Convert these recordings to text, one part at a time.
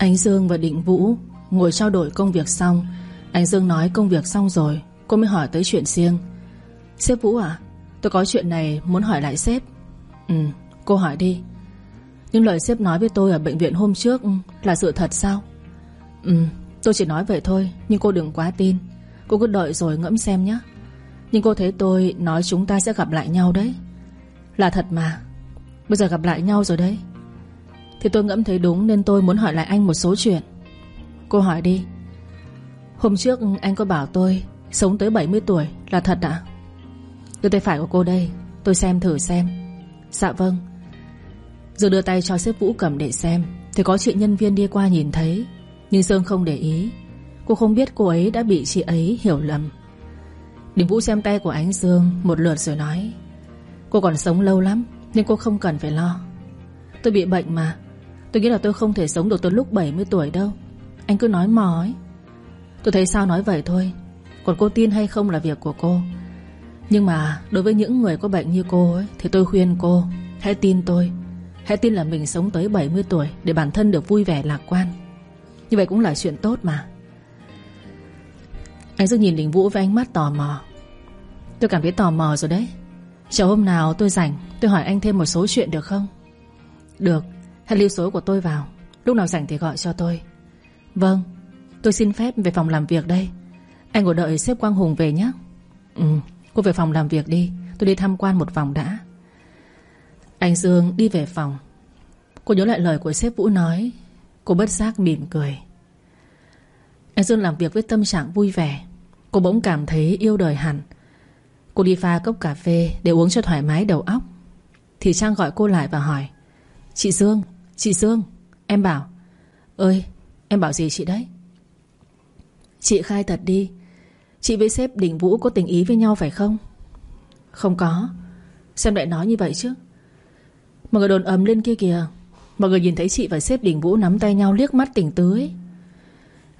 Anh Dương và Định Vũ Ngồi trao đổi công việc xong. Anh Dương nói công việc xong rồi, Cô mới hỏi tới chuyện riêng. Sếp Vũ à Tôi có chuyện này muốn hỏi lại sếp. Ừ cô hỏi đi. Nhưng lời sếp nói với tôi ở bệnh viện hôm trước Là sự thật sao? Ừ tôi chỉ nói vậy thôi, Nhưng cô đừng quá tin. Cô cứ đợi rồi ngẫm xem nhé. Nhưng cô thấy tôi nói chúng ta sẽ gặp lại nhau đấy. Là thật mà. Bây giờ gặp lại nhau rồi đấy. Thì tôi ngẫm thấy đúng Nên tôi muốn hỏi lại anh một số chuyện. Cô hỏi đi. Hôm trước anh có bảo tôi Sống tới 70 tuổi là thật ạ. Đưa tay phải của cô đây, Tôi xem thử xem. Dạ vâng. Rồi đưa tay cho sếp Vũ cầm để xem. Thì có chị nhân viên đi qua nhìn thấy, Nhưng Sơn không để ý. Cô không biết cô ấy đã bị chị ấy hiểu lầm. Đình Vũ xem tay của ánh Dương Một lượt rồi nói, Cô còn sống lâu lắm, Nhưng cô không cần phải lo. Tôi bị bệnh mà Tôi nghĩ là tôi không thể sống được tới lúc 70 tuổi đâu. Anh cứ nói mò ấy. Tôi thấy sao nói vậy thôi. Còn cô tin hay không là việc của cô. Nhưng mà đối với những người có bệnh như cô ấy, Thì tôi khuyên cô, Hãy tin tôi. Hãy tin là mình sống tới 70 tuổi Để bản thân được vui vẻ lạc quan. Như vậy cũng là chuyện tốt mà. Anh Dương nhìn Đình Vũ với ánh mắt tò mò. Tôi cảm thấy tò mò rồi đấy. Chờ hôm nào tôi rảnh, Tôi hỏi anh thêm một số chuyện được không? Được. Hãy lưu số của tôi vào. Lúc nào rảnh thì gọi cho tôi. Vâng Tôi xin phép về phòng làm việc đây. Anh ngồi đợi sếp Quang Hùng về nhé. Ừ Cô về phòng làm việc đi. Tôi đi tham quan một vòng đã. Anh Dương đi về phòng. Cô nhớ lại lời của sếp Vũ nói. Cô bất giác mỉm cười. Anh Dương làm việc với tâm trạng vui vẻ. Cô bỗng cảm thấy yêu đời hẳn. Cô đi pha cốc cà phê Để uống cho thoải mái đầu óc. Thì Trang gọi cô lại và hỏi Chị Dương, chị Dương Em bảo Ơi, em bảo gì chị đấy? Chị khai thật đi Chị với sếp Đình Vũ có tình ý với nhau phải không? Không có. Xem lại nói như vậy chứ. Mọi người đồn ầm lên kia kìa. Mọi người nhìn thấy chị và sếp Đình Vũ nắm tay nhau liếc mắt tình tứ ấy.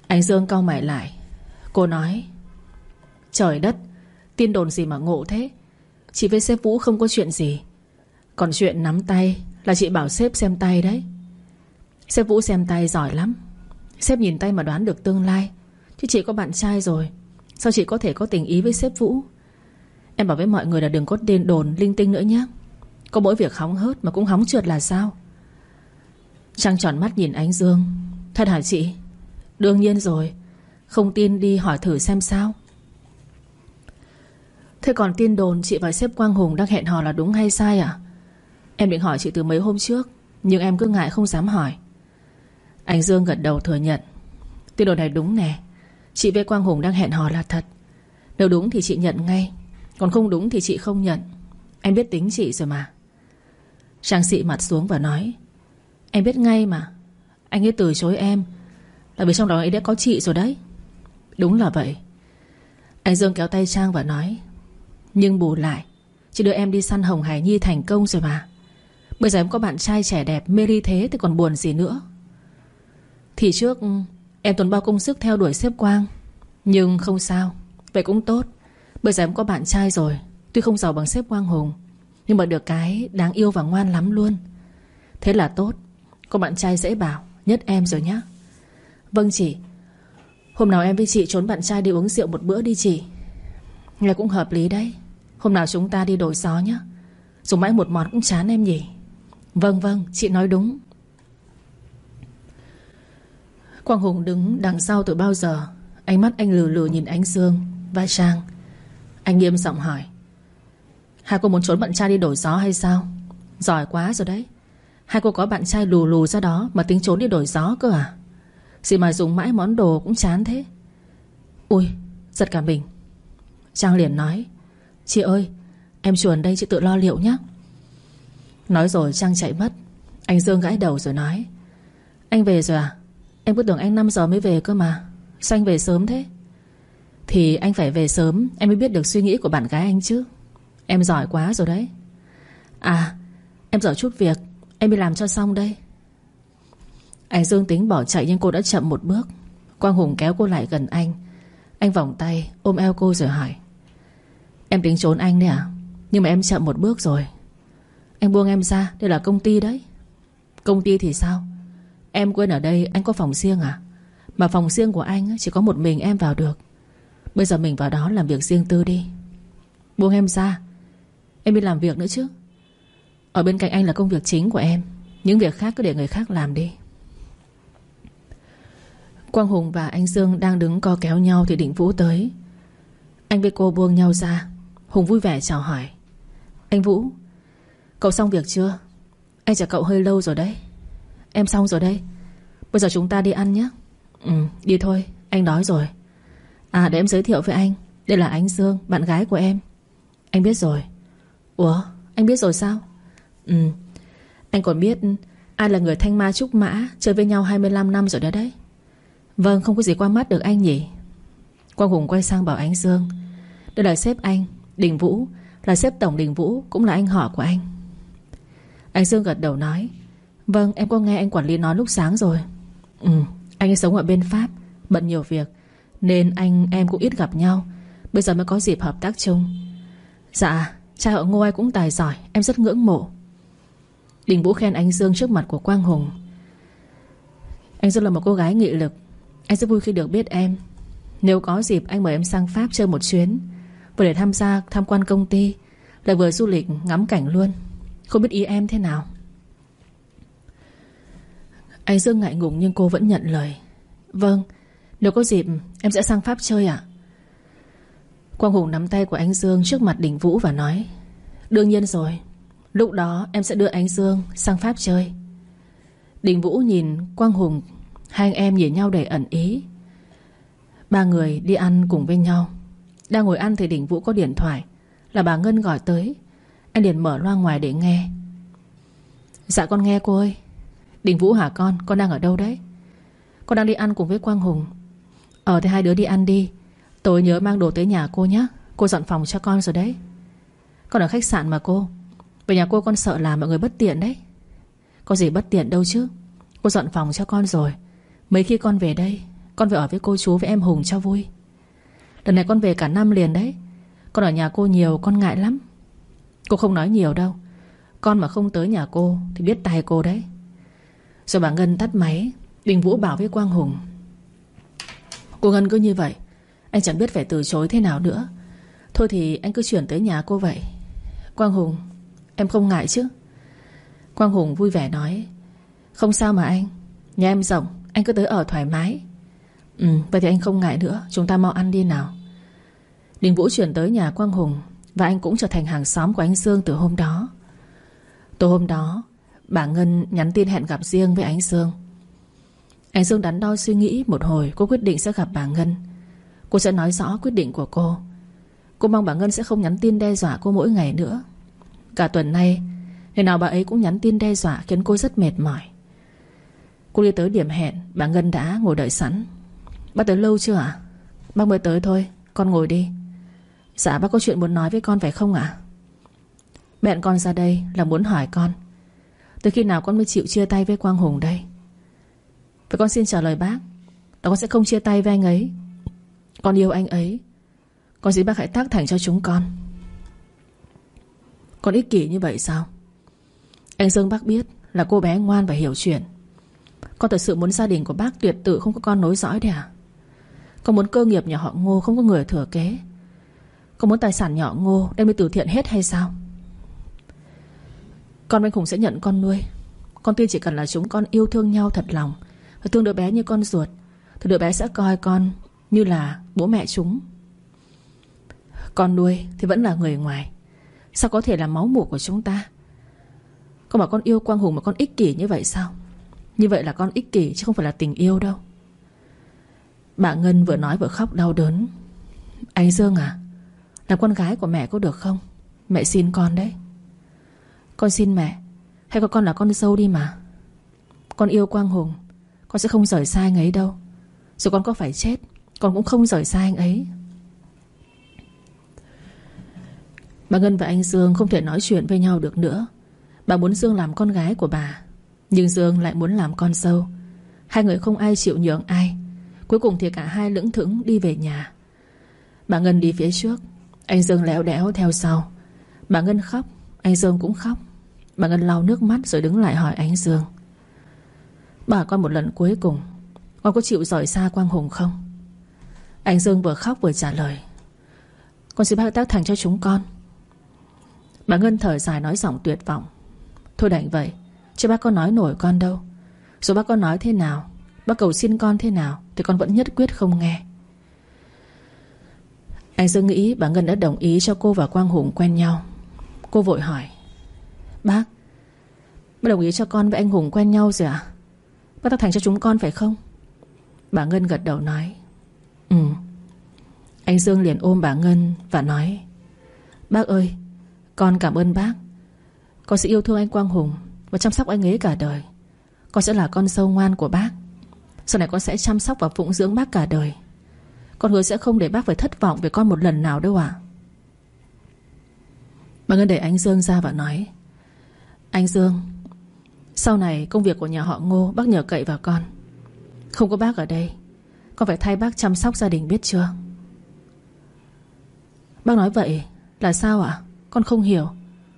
Anh Dương cau mày lại. Cô nói Trời đất Tin đồn gì mà ngộ thế? Chị với sếp Vũ không có chuyện gì. Còn chuyện nắm tay Là chị bảo sếp xem tay đấy. Sếp Vũ xem tay giỏi lắm. Sếp nhìn tay mà đoán được tương lai. Chứ chị có bạn trai rồi. Sao chị có thể có tình ý với sếp Vũ? Em bảo với mọi người là đừng có đền đồn, linh tinh nữa nhé Có mỗi việc hóng hớt mà cũng hóng trượt là sao? Trang tròn mắt nhìn ánh Dương. Thật hả chị? Đương nhiên rồi. Không tin đi hỏi thử xem sao. Thế còn tin đồn chị và sếp Quang Hùng đang hẹn hò là đúng hay sai à? Em định hỏi chị từ mấy hôm trước, Nhưng em cứ ngại không dám hỏi. Anh Dương gật đầu thừa nhận. Tin đồn này đúng nè. Chị với Quang Hùng đang hẹn hò là thật. Nếu đúng thì chị nhận ngay. Còn không đúng thì chị không nhận. Em biết tính chị rồi mà. Trang sĩ mặt xuống và nói, Em biết ngay mà. Anh ấy từ chối em Là vì trong đó ấy đã có chị rồi đấy. Đúng là vậy. Anh Dương kéo tay Trang và nói, Nhưng bù lại, Chị đưa em đi săn Hồng Hải Nhi thành công rồi mà. Bây giờ em có bạn trai trẻ đẹp, Mê ly thế thì còn buồn gì nữa. Thì trước, Em tốn bao công sức theo đuổi xếp quang. Nhưng không sao, Vậy cũng tốt. Bây giờ em có bạn trai rồi, Tuy không giàu bằng xếp quang hùng, Nhưng mà được cái đáng yêu và ngoan lắm luôn. Thế là tốt, Có bạn trai dễ bảo, Nhất em rồi nhá. Vâng chị, Hôm nào em với chị trốn bạn trai đi uống rượu một bữa đi chị. Nghe cũng hợp lý đấy, Hôm nào chúng ta đi đổi gió nhá. Dùng mãi một món cũng chán em nhỉ. Vâng vâng chị nói đúng. Quang Hùng đứng đằng sau từ bao giờ? Ánh mắt anh lừ lừ nhìn ánh Dương Và Trang. Anh nghiêm giọng hỏi. Hai cô muốn trốn bạn trai đi đổi gió hay sao? Giỏi quá rồi đấy. Hai cô có bạn trai lù lù ra đó Mà tính trốn đi đổi gió cơ à? Gì mà dùng mãi món đồ cũng chán thế. Ui, giật cả mình. Trang liền nói. Chị ơi, em chuồn đây chị tự lo liệu nhé Nói rồi Trang chạy mất. Anh Dương gãi đầu rồi nói. Anh về rồi à? Em cứ tưởng anh 5 giờ mới về cơ mà. Sao anh về sớm thế? Thì anh phải về sớm, Em mới biết được suy nghĩ của bạn gái anh chứ. Em giỏi quá rồi đấy. À em dở chút việc, Em đi làm cho xong đây. Anh Dương tính bỏ chạy nhưng cô đã chậm một bước. Quang Hùng kéo cô lại gần anh. Anh vòng tay, ôm eo cô rồi hỏi. Em tính trốn anh đấy à? Nhưng mà em chậm một bước rồi. Anh buông em ra, Đây là công ty đấy. Công ty thì sao? Em quên ở đây, anh có phòng riêng à? Mà phòng riêng của anh chỉ có một mình em vào được. Bây giờ mình vào đó làm việc riêng tư đi. Buông em ra. Em đi làm việc nữa chứ. Ở bên cạnh anh là công việc chính của em. Những việc khác cứ để người khác làm đi. Quang Hùng và anh Dương đang đứng co kéo nhau Thì định Vũ tới. Anh với cô buông nhau ra. Hùng vui vẻ chào hỏi. Anh Vũ, Cậu xong việc chưa? Anh chờ cậu hơi lâu rồi đấy. Em xong rồi đây. Bây giờ chúng ta đi ăn nhé. Ừ đi thôi. Anh đói rồi. À để em giới thiệu với anh. Đây là anh Dương, bạn gái của em. Anh biết rồi. Ủa, anh biết rồi sao? Ừ. Anh còn biết ai là người thanh ma trúc mã Chơi với nhau 25 năm rồi đó đấy. Vâng không có gì qua mắt được anh nhỉ. Quang Hùng quay sang bảo anh Dương. Đây là sếp anh, Đình Vũ. Là sếp tổng Đình Vũ, Cũng là anh họ của anh. Anh Dương gật đầu nói. Vâng em có nghe anh quản lý nói lúc sáng rồi. Ừ. Anh ấy sống ở bên Pháp Bận nhiều việc Nên anh em cũng ít gặp nhau. Bây giờ mới có dịp hợp tác chung. Dạ Cha họ Ngô ai cũng tài giỏi Em rất ngưỡng mộ. Đình Vũ khen anh Dương trước mặt của Quang Hùng. Anh Dương là một cô gái nghị lực. Anh rất vui khi được biết em. Nếu có dịp anh mời em sang Pháp chơi một chuyến. Vừa để tham gia tham quan công ty Lại vừa du lịch ngắm cảnh luôn. Không biết ý em thế nào anh Dương ngại ngùng nhưng cô vẫn nhận lời. Vâng Nếu có dịp, em sẽ sang Pháp chơi ạ. Quang Hùng nắm tay của anh Dương Trước mặt đỉnh Vũ và nói, Đương nhiên rồi, Lúc đó em sẽ đưa anh Dương sang Pháp chơi. Đình Vũ nhìn Quang Hùng, Hai anh em nhìn nhau đầy ẩn ý. Ba người đi ăn cùng với nhau. Đang ngồi ăn thì Đình Vũ có điện thoại, Là bà Ngân gọi tới. Anh liền mở loa ngoài để nghe. Dạ con nghe cô ơi. Đình Vũ hả con Con đang ở đâu đấy? Con đang đi ăn cùng với Quang Hùng. Ờ thì hai đứa đi ăn đi. Tối nhớ mang đồ tới nhà cô nhé Cô dọn phòng cho con rồi đấy. Con ở khách sạn mà cô. Về nhà cô con sợ làm mọi người bất tiện đấy. Có gì bất tiện đâu chứ. Cô dọn phòng cho con rồi. Mấy khi con về đây, Con phải ở với cô chú với em Hùng cho vui. Lần này con về cả năm liền đấy. Con ở nhà cô nhiều, con ngại lắm. Cô không nói nhiều đâu. Con mà không tới nhà cô Thì biết tài cô đấy. Rồi bà Ngân tắt máy, Đình Vũ bảo với Quang Hùng. Cô Ngân cứ như vậy, Anh chẳng biết phải từ chối thế nào nữa. Thôi thì anh cứ chuyển tới nhà cô vậy. Quang Hùng, Em không ngại chứ? Quang Hùng vui vẻ nói, Không sao mà anh, Nhà em rộng, Anh cứ tới ở thoải mái. Ừ vậy thì anh không ngại nữa, Chúng ta mau ăn đi nào. Đình Vũ chuyển tới nhà Quang Hùng Và anh cũng trở thành hàng xóm của anh Dương từ hôm đó. Tối hôm đó Bà Ngân nhắn tin hẹn gặp riêng với ánh Dương ánh Dương đắn đo suy nghĩ Một hồi, cô quyết định sẽ gặp bà Ngân. Cô sẽ nói rõ quyết định của cô. Cô mong bà Ngân sẽ không nhắn tin đe dọa cô mỗi ngày nữa. Cả tuần nay, Ngày nào bà ấy cũng nhắn tin đe dọa Khiến cô rất mệt mỏi. Cô đi tới điểm hẹn, Bà Ngân đã ngồi đợi sẵn. Bác tới lâu chưa ạ? Bác mới tới thôi, Con ngồi đi. Dạ bác có chuyện muốn nói với con phải không ạ? Bẹn con ra đây là muốn hỏi con. Từ khi nào con mới chịu chia tay với Quang Hùng đây? Vậy con xin trả lời bác Đó con sẽ không chia tay với anh ấy. Con yêu anh ấy, Con xin bác hãy tác thành cho chúng con. Con ích kỷ như vậy sao? Anh Dương bác biết Là cô bé ngoan và hiểu chuyện. Con thật sự muốn gia đình của bác tuyệt tự Không có con nối dõi đấy à? Con muốn cơ nghiệp nhà họ ngô không có người thừa kế. Con muốn tài sản nhỏ ngô Đem đi từ thiện hết hay sao? Con anh Hùng sẽ nhận con nuôi. Con tin chỉ cần là chúng con yêu thương nhau thật lòng. Và thương đứa bé như con ruột, Thì đứa bé sẽ coi con như là bố mẹ chúng. Con nuôi thì vẫn là người ngoài. Sao có thể là máu mủ của chúng ta? Con bảo con yêu Quang Hùng mà con ích kỷ như vậy sao? Như vậy là con ích kỷ chứ không phải là tình yêu đâu. Bà Ngân vừa nói vừa khóc đau đớn. Anh Dương à Làm con gái của mẹ có được không? Mẹ xin con đấy. Con xin mẹ Hãy coi con là con dâu đi mà. Con yêu Quang Hùng, Con sẽ không rời xa anh ấy đâu. Dù con có phải chết, Con cũng không rời xa anh ấy. Bà Ngân và anh Dương không thể nói chuyện với nhau được nữa. Bà muốn Dương làm con gái của bà, Nhưng Dương lại muốn làm con dâu. Hai người không ai chịu nhường ai. Cuối cùng thì cả hai lững thững đi về nhà. Bà Ngân đi phía trước, Anh Dương lẽo đẽo theo sau. Bà Ngân khóc anh Dương cũng khóc. Bà Ngân lau nước mắt rồi đứng lại hỏi anh Dương. Bà con một lần cuối cùng, Con có chịu rời xa Quang Hùng không? Anh Dương vừa khóc vừa trả lời. Con xin bác tác thành cho chúng con. Bà Ngân thở dài nói giọng tuyệt vọng. Thôi đành vậy Chứ bác có nói nổi con đâu. Dù bác có nói thế nào, Bác cầu xin con thế nào Thì con vẫn nhất quyết không nghe. Anh Dương nghĩ bà Ngân đã đồng ý cho cô và Quang Hùng quen nhau. Cô vội hỏi. Bác Bác đồng ý cho con với anh Hùng quen nhau rồi à Bác tác thành cho chúng con phải không? Bà Ngân gật đầu nói. Ừ. Anh Dương liền ôm bà Ngân và nói. Bác ơi Con cảm ơn bác. Con sẽ yêu thương anh Quang Hùng Và chăm sóc anh ấy cả đời. Con sẽ là con sâu ngoan của bác. Sau này con sẽ chăm sóc và phụng dưỡng bác cả đời. Con hứa sẽ không để bác phải thất vọng Về con một lần nào đâu ạ Bà Ngân đẩy anh Dương ra và nói. Anh Dương, Sau này công việc của nhà họ Ngô, Bác nhờ cậy vào con. Không có bác ở đây, Con phải thay bác chăm sóc gia đình biết chưa? Bác nói vậy là sao ạ? Con không hiểu.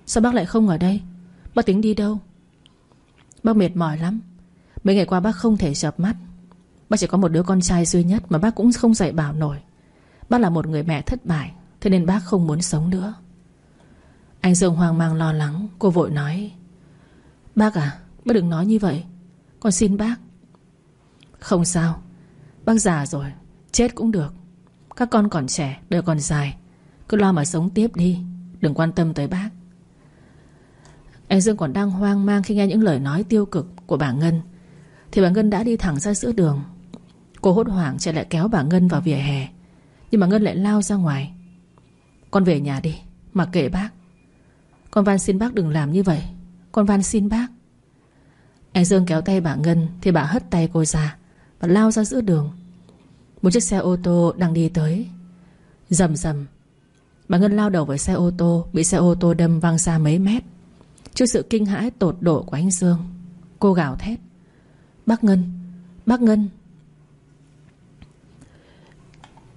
Sao bác lại không ở đây? Bác tính đi đâu? Bác mệt mỏi lắm. Mấy ngày qua bác không thể chợp mắt. Bác chỉ có một đứa con trai duy nhất Mà bác cũng không dạy bảo nổi. Bác là một người mẹ thất bại, Thế nên bác không muốn sống nữa. Anh Dương hoang mang lo lắng, Cô vội nói. Bác à Bác đừng nói như vậy. Con xin bác. Không sao. Bác già rồi, Chết cũng được. Các con còn trẻ, Đời còn dài. Cứ lo mà sống tiếp đi. Đừng quan tâm tới bác. Anh Dương còn đang hoang mang khi nghe những lời nói tiêu cực của bà Ngân. Thì bà Ngân đã đi thẳng ra giữa đường. Cô hốt hoảng chạy lại kéo bà Ngân vào vỉa hè. Nhưng bà Ngân lại lao ra ngoài. Con về nhà đi, Mặc kệ bác. Con van xin bác đừng làm như vậy. Con van xin bác. Anh Dương kéo tay bà Ngân, Thì bà hất tay cô ra Và lao ra giữa đường. Một chiếc xe ô tô đang đi tới. Rầm rầm. Bà Ngân lao đầu vào xe ô tô, Bị xe ô tô đâm văng xa mấy mét. Trước sự kinh hãi tột độ của anh Dương, Cô gào thét. Bác Ngân Bác Ngân.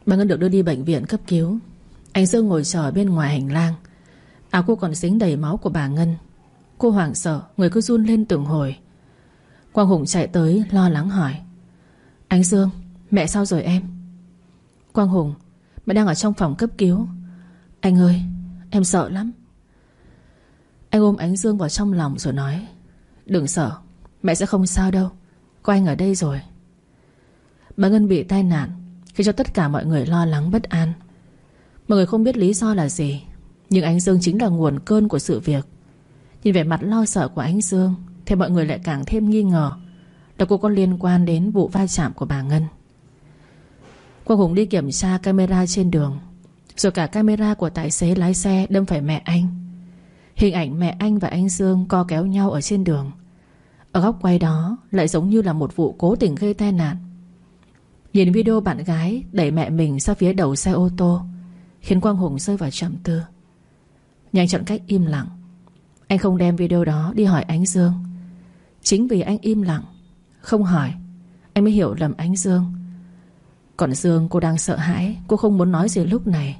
Bà Ngân được đưa đi bệnh viện cấp cứu. Anh Dương ngồi chờ bên ngoài hành lang. Áo cô còn dính đầy máu của bà Ngân. Cô hoảng sợ, Người cứ run lên từng hồi. Quang Hùng chạy tới, lo lắng hỏi. Anh Dương, Mẹ sao rồi em? Quang Hùng, Mẹ đang ở trong phòng cấp cứu. Anh ơi, Em sợ lắm. Anh ôm Ánh Dương vào trong lòng rồi nói. Đừng sợ, Mẹ sẽ không sao đâu. Có anh ở đây rồi. Bà Ngân bị tai nạn, Khiến cho tất cả mọi người lo lắng bất an. Mọi người không biết lý do là gì. Nhưng Ánh Dương chính là nguồn cơn của sự việc. Nhìn vẻ mặt lo sợ của Ánh Dương, Thì mọi người lại càng thêm nghi ngờ. Là cô có liên quan đến vụ va chạm của bà Ngân. Quang Hùng đi kiểm tra camera trên đường, Rồi cả camera của tài xế lái xe đâm phải mẹ anh. Hình ảnh mẹ anh và anh Dương co kéo nhau ở trên đường. Ở góc quay đó lại giống như là một vụ cố tình gây tai nạn. Nhìn video bạn gái đẩy mẹ mình ra phía đầu xe ô tô, Khiến Quang Hùng rơi vào trầm tư. Nhanh chọn cách im lặng. Anh không đem video đó đi hỏi Ánh Dương. Chính vì anh im lặng, Không hỏi, Anh mới hiểu lầm Ánh Dương. Còn Dương, cô đang sợ hãi, Cô không muốn nói gì lúc này.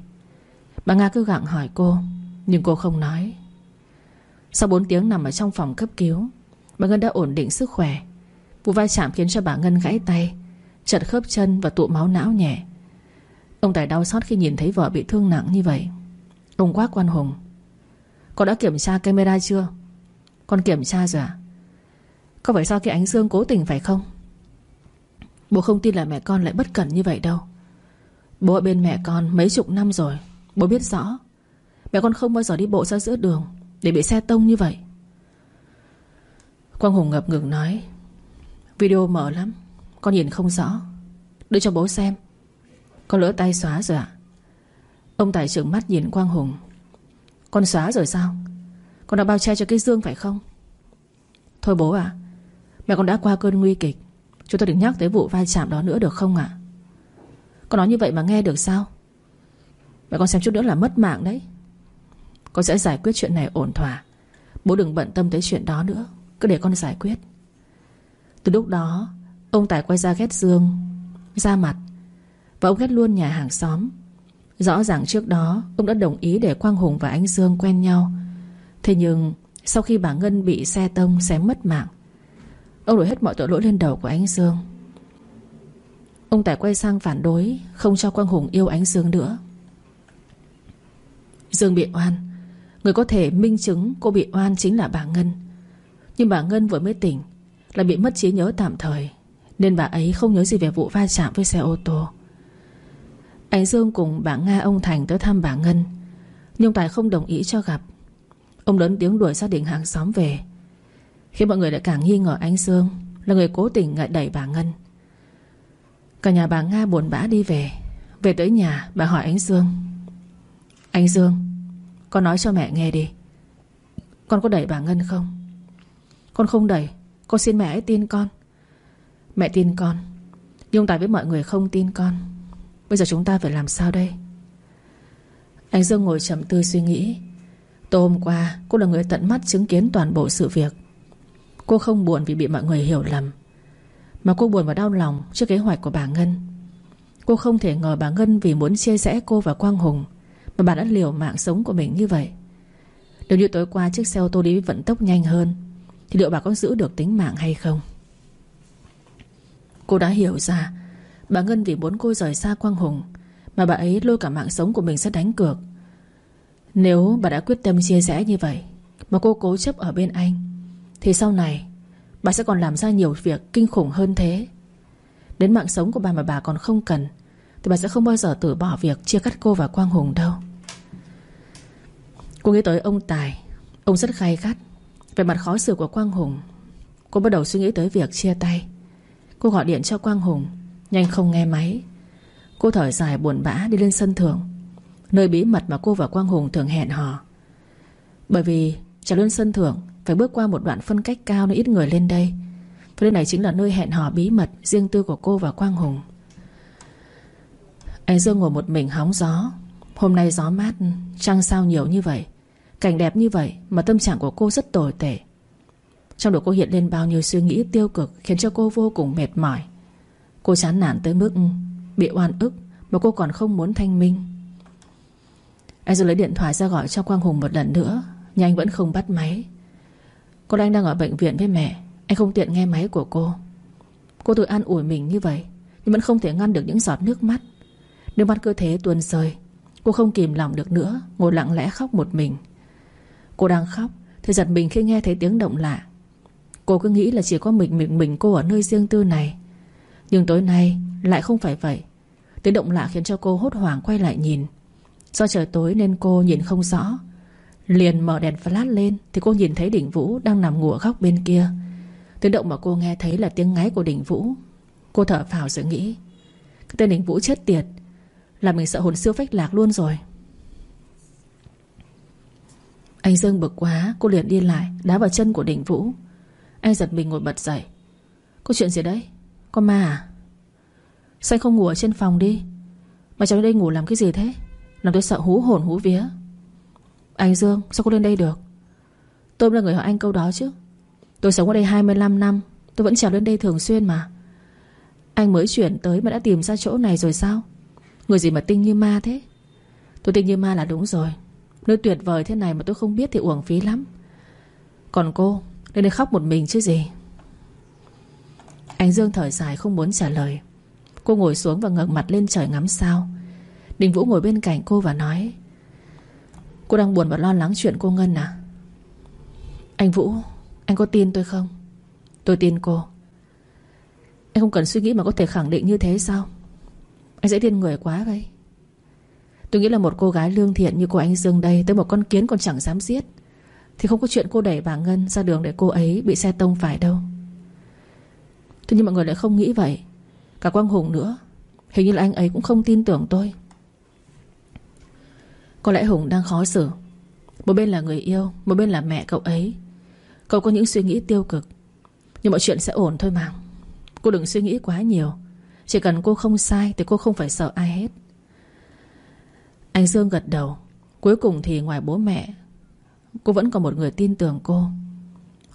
Bà Nga cứ gặng hỏi cô, Nhưng cô không nói. Sau 4 tiếng nằm ở trong phòng cấp cứu, Bà Ngân đã ổn định sức khỏe. Vụ va chạm khiến cho bà Ngân gãy tay, Chật khớp chân và tụ máu não nhẹ. Ông Tài đau xót khi nhìn thấy vợ bị thương nặng như vậy. Ông quá quan hùng. Con đã kiểm tra camera chưa? Con kiểm tra rồi à Có phải do cái ánh dương cố tình phải không? Bố không tin là mẹ con lại bất cẩn như vậy đâu. Bố ở bên mẹ con mấy chục năm rồi, Bố biết rõ. Mẹ con không bao giờ đi bộ ra giữa đường Để bị xe tông như vậy. Quang Hùng ngập ngừng nói, Video mở lắm, Con nhìn không rõ. Đưa cho bố xem. Con lỡ tay xóa rồi ạ. Ông Tài trưởng mắt nhìn Quang Hùng. Con xóa rồi sao? Con đã bao che cho cái dương phải không? Thôi bố à Mẹ con đã qua cơn nguy kịch. Chúng ta đừng nhắc tới vụ va chạm đó nữa được không ạ? Con nói như vậy mà nghe được sao? Mẹ con xem chút nữa là mất mạng đấy. Con sẽ giải quyết chuyện này ổn thỏa. Bố đừng bận tâm tới chuyện đó nữa. Cứ để con giải quyết. Từ lúc đó, Ông Tài quay ra ghét Dương, Ra mặt. Và ông ghét luôn nhà hàng xóm. Rõ ràng trước đó, Ông đã đồng ý để Quang Hùng và anh Dương quen nhau. Thế nhưng, Sau khi bà Ngân bị xe tông xém mất mạng, Ông đuổi hết mọi tội lỗi lên đầu của anh Dương. Ông Tài quay sang phản đối, Không cho Quang Hùng yêu Anh Dương nữa. Dương bị oan. Người có thể minh chứng cô bị oan chính là bà Ngân. Nhưng bà Ngân vừa mới tỉnh Là bị mất trí nhớ tạm thời, Nên bà ấy không nhớ gì về vụ va chạm với xe ô tô. Ánh Dương cùng bà Nga ông Thành tới thăm bà Ngân, Nhưng Tài không đồng ý cho gặp. Ông lớn tiếng đuổi xác định hàng xóm về. Khi mọi người lại càng nghi ngờ anh Dương Là người cố tình ngại đẩy bà Ngân. Cả nhà bà Nga buồn bã đi về. Về tới nhà, bà hỏi anh Dương. Anh Dương, Con nói cho mẹ nghe đi. Con có đẩy bà Ngân không? Con không đẩy, Con xin mẹ hãy tin con. Mẹ tin con, Nhưng tại với mọi người không tin con. Bây giờ chúng ta phải làm sao đây? Anh Dương ngồi chậm tư suy nghĩ. Tối hôm qua, cô là người tận mắt chứng kiến toàn bộ sự việc. Cô không buồn vì bị mọi người hiểu lầm, Mà cô buồn và đau lòng trước kế hoạch của bà Ngân. Cô không thể ngờ bà Ngân vì muốn chia rẽ cô và Quang Hùng, Mà bà đã liều mạng sống của mình như vậy. Nếu như tối qua chiếc xe ô tô đi vận tốc nhanh hơn, Thì liệu bà có giữ được tính mạng hay không? Cô đã hiểu ra Bà Ngân vì muốn cô rời xa Quang Hùng, Mà bà ấy lôi cả mạng sống của mình sẽ đánh cược. Nếu bà đã quyết tâm chia rẽ như vậy, Mà cô cố chấp ở bên anh, Thì sau này, Bà sẽ còn làm ra nhiều việc kinh khủng hơn thế. Đến mạng sống của bà mà bà còn không cần, Thì bà sẽ không bao giờ từ bỏ việc Chia cắt cô và Quang Hùng đâu. Cô nghĩ tới ông Tài, Ông rất khai khát. Về mặt khó xử của Quang Hùng, Cô bắt đầu suy nghĩ tới việc chia tay. Cô gọi điện cho Quang Hùng Nhanh không nghe máy. Cô thở dài buồn bã đi lên sân thượng. Nơi bí mật mà cô và Quang Hùng thường hẹn hò. Bởi vì trèo lên sân thượng Phải bước qua một đoạn phân cách cao Nên ít người lên đây. Và đây này chính là nơi hẹn hò bí mật Riêng tư của cô và Quang Hùng. Anh Dương ngồi một mình hóng gió. Hôm nay gió mát, Trăng sao nhiều như vậy. Cảnh đẹp như vậy mà tâm trạng của cô rất tồi tệ. Trong đầu cô hiện lên bao nhiêu suy nghĩ tiêu cực Khiến cho cô vô cùng mệt mỏi. Cô chán nản tới mức Bị oan ức Mà cô còn không muốn thanh minh. Anh rồi lấy điện thoại ra gọi cho Quang Hùng một lần nữa, Nhưng anh vẫn không bắt máy. Cô anh đang ở bệnh viện với mẹ, Anh không tiện nghe máy của cô. Cô tự an ủi mình như vậy, Nhưng vẫn không thể ngăn được những giọt nước mắt. Nước mắt cơ thế tuôn rơi, Cô không kìm lòng được nữa, Ngồi lặng lẽ khóc một mình. Cô đang khóc, Thì giật mình khi nghe thấy tiếng động lạ. Cô cứ nghĩ là chỉ có mình mình mình cô ở nơi riêng tư này nhưng tối nay lại không phải vậy. Tiếng động lạ khiến cho cô hốt hoảng quay lại nhìn. Do trời tối nên cô nhìn không rõ. Liền mở đèn flash lên Thì cô nhìn thấy đỉnh Vũ đang nằm ngủ ở góc bên kia. Tiếng động mà cô nghe thấy là tiếng ngáy của đỉnh Vũ. Cô thở phào rồi nghĩ, Cái tên đỉnh Vũ chết tiệt, Là mình sợ hồn siêu phách lạc luôn rồi. Anh Dương bực quá, Cô liền đi lại, Đá vào chân của đỉnh Vũ. Anh giật mình ngồi bật dậy. Có chuyện gì đấy? Con ma à? Sao anh không ngủ ở trên phòng đi? Mà cháu lên đây ngủ làm cái gì thế? Làm tôi sợ hú hồn hú vía. Anh Dương, sao cô lên đây được? Tôi là người hỏi anh câu đó chứ. Tôi sống ở đây 25 năm, Tôi vẫn trèo lên đây thường xuyên mà. Anh mới chuyển tới mà đã tìm ra chỗ này rồi sao? Người gì mà tinh như ma thế? Tôi tinh như ma là đúng rồi. Nơi tuyệt vời thế này mà tôi không biết thì uổng phí lắm. Còn cô, Lên đây khóc một mình chứ gì? Anh Dương thở dài không muốn trả lời. Cô ngồi xuống và ngẩng mặt lên trời ngắm sao. Đình Vũ ngồi bên cạnh cô và nói, Cô đang buồn và lo lắng chuyện cô Ngân à? Anh Vũ, Anh có tin tôi không? Tôi tin cô. Anh không cần suy nghĩ mà có thể khẳng định như thế sao? Anh dễ tin người quá vậy Tôi nghĩ là một cô gái lương thiện như cô anh Dương đây Tới một con kiến còn chẳng dám giết. Thì không có chuyện cô đẩy bà Ngân ra đường để cô ấy bị xe tông phải đâu. Thế nhưng mọi người lại không nghĩ vậy. Cả Quang Hùng nữa. Hình như là anh ấy cũng không tin tưởng tôi. Có lẽ Hùng đang khó xử. Một bên là người yêu, Một bên là mẹ cậu ấy. Cậu có những suy nghĩ tiêu cực. Nhưng mọi chuyện sẽ ổn thôi mà. Cô đừng suy nghĩ quá nhiều. Chỉ cần cô không sai Thì cô không phải sợ ai hết. Anh Dương gật đầu. Cuối cùng thì ngoài bố mẹ, Cô vẫn còn một người tin tưởng cô.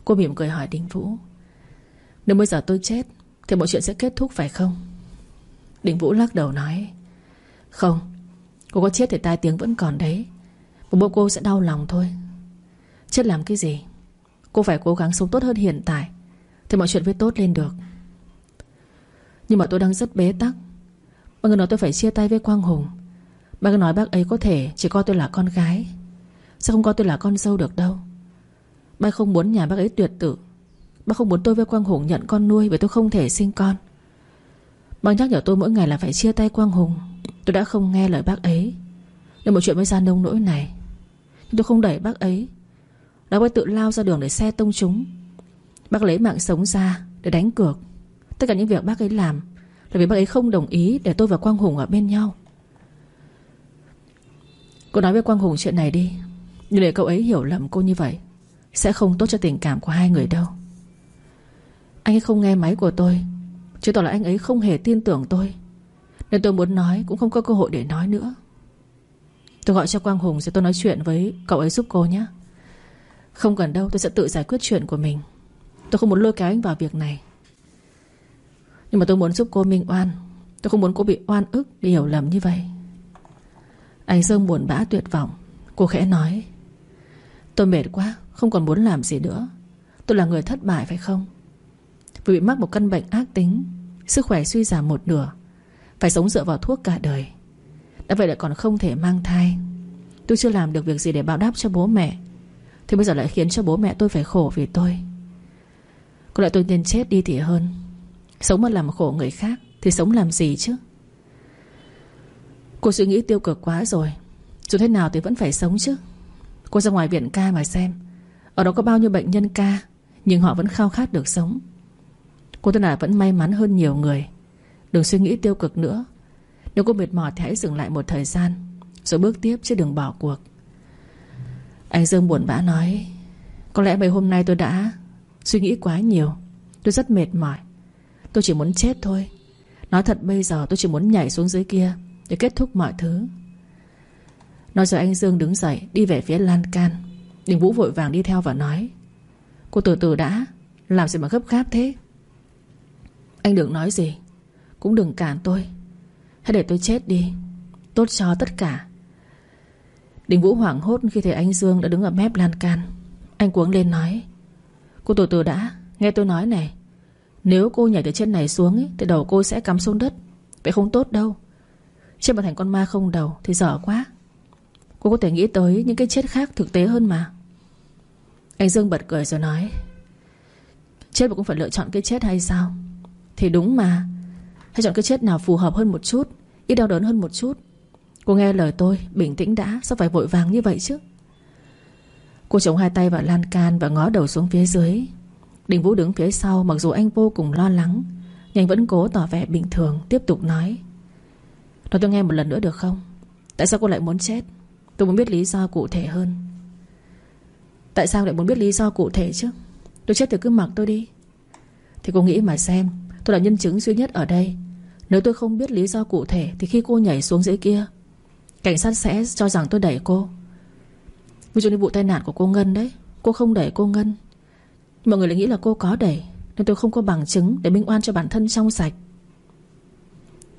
Cô mỉm cười hỏi Đinh Vũ nếu bây giờ tôi chết, Thì mọi chuyện sẽ kết thúc phải không? Đình Vũ lắc đầu nói, Không, Cô có chết thì tai tiếng vẫn còn đấy. Một bố cô sẽ đau lòng thôi. Chết làm cái gì? Cô phải cố gắng sống tốt hơn hiện tại, Thì mọi chuyện mới tốt lên được. Nhưng mà tôi đang rất bế tắc. Mọi người nói tôi phải chia tay với Quang Hùng. Bác người nói bác ấy có thể chỉ coi tôi là con gái Sao không coi tôi là con dâu được đâu. Bác không muốn nhà bác ấy tuyệt tử Bác không muốn tôi với Quang Hùng nhận con nuôi Vì tôi không thể sinh con. Bác nhắc nhở tôi mỗi ngày là phải chia tay Quang Hùng. Tôi đã không nghe lời bác ấy. Nên một chuyện mới ra nông nỗi này. Nhưng tôi không đẩy bác ấy. Bác quay tự lao ra đường để xe tông chúng. Bác lấy mạng sống ra Để đánh cược. Tất cả những việc bác ấy làm Là vì bác ấy không đồng ý Để tôi và Quang Hùng ở bên nhau. Cô nói với Quang Hùng chuyện này đi. Nhưng để cậu ấy hiểu lầm cô như vậy, Sẽ không tốt cho tình cảm của hai người đâu. Anh ấy không nghe máy của tôi. Chứ tỏ là anh ấy không hề tin tưởng tôi. Nên tôi muốn nói, Cũng không có cơ hội để nói nữa. Tôi gọi cho Quang Hùng Rồi tôi nói chuyện với cậu ấy giúp cô nhé. Không cần đâu, tôi sẽ tự giải quyết chuyện của mình. Tôi không muốn lôi kéo anh vào việc này. Nhưng mà tôi muốn giúp cô minh oan. Tôi không muốn cô bị oan ức Để hiểu lầm như vậy. Anh Dương buồn bã tuyệt vọng. Cô khẽ nói, Tôi mệt quá, Không còn muốn làm gì nữa. Tôi là người thất bại phải không? Vì bị mắc một căn bệnh ác tính, Sức khỏe suy giảm một nửa, Phải sống dựa vào thuốc cả đời. Đã vậy lại còn không thể mang thai. Tôi chưa làm được việc gì để báo đáp cho bố mẹ. Thì bây giờ lại khiến cho bố mẹ tôi phải khổ vì tôi. Có lẽ tôi nên chết đi thì hơn. Sống mà làm khổ người khác Thì sống làm gì chứ? Cô suy nghĩ tiêu cực quá rồi. Dù thế nào thì vẫn phải sống chứ. Cô ra ngoài viện ca mà xem. Ở đó có bao nhiêu bệnh nhân ca, Nhưng họ vẫn khao khát được sống. Cô tên là vẫn may mắn hơn nhiều người. Đừng suy nghĩ tiêu cực nữa. Nếu cô mệt mỏi thì hãy dừng lại một thời gian, Rồi bước tiếp chứ đừng bỏ cuộc. Anh Dương buồn bã nói, Có lẽ mấy hôm nay tôi đã Suy nghĩ quá nhiều. Tôi rất mệt mỏi. Tôi chỉ muốn chết thôi. Nói thật bây giờ tôi chỉ muốn nhảy xuống dưới kia Để kết thúc mọi thứ. Nói rồi anh Dương đứng dậy Đi về phía lan can. Đình Vũ vội vàng đi theo và nói, Cô từ từ đã, Làm gì mà gấp gáp thế? Anh đừng nói gì. Cũng đừng cản tôi. Hãy để tôi chết đi. Tốt cho tất cả. Đình Vũ hoảng hốt khi thấy anh Dương đã đứng ở mép lan can. Anh cuống lên nói Cô từ từ đã Nghe tôi nói này. Nếu cô nhảy từ trên này xuống ấy, Thì đầu cô sẽ cắm xuống đất. Vậy không tốt đâu. Trên mà thành con ma không đầu Thì dở quá. Cô có thể nghĩ tới những cái chết khác thực tế hơn mà. Anh Dương bật cười rồi nói Chết mà cũng phải lựa chọn cái chết hay sao? Thì đúng mà. Hãy chọn cái chết nào phù hợp hơn một chút, Ít đau đớn hơn một chút. Cô nghe lời tôi, Bình tĩnh đã, Sao phải vội vàng như vậy chứ? Cô chống hai tay vào lan can Và ngó đầu xuống phía dưới. Đình Vũ đứng phía sau, Mặc dù anh vô cùng lo lắng, Nhưng vẫn cố tỏ vẻ bình thường, Tiếp tục nói. Nói tôi nghe một lần nữa được không? Tại sao cô lại muốn chết? Tôi muốn biết lý do cụ thể hơn. Tại sao lại muốn biết lý do cụ thể chứ? Tôi chết thì cứ mặc tôi đi. Thì cô nghĩ mà xem Tôi là nhân chứng duy nhất ở đây. Nếu tôi không biết lý do cụ thể, Thì khi cô nhảy xuống dưới kia, Cảnh sát sẽ cho rằng tôi đẩy cô. Ví dụ như vụ tai nạn của cô Ngân đấy, Cô không đẩy cô Ngân. Mọi người lại nghĩ là cô có đẩy, Nên tôi không có bằng chứng để minh oan cho bản thân trong sạch.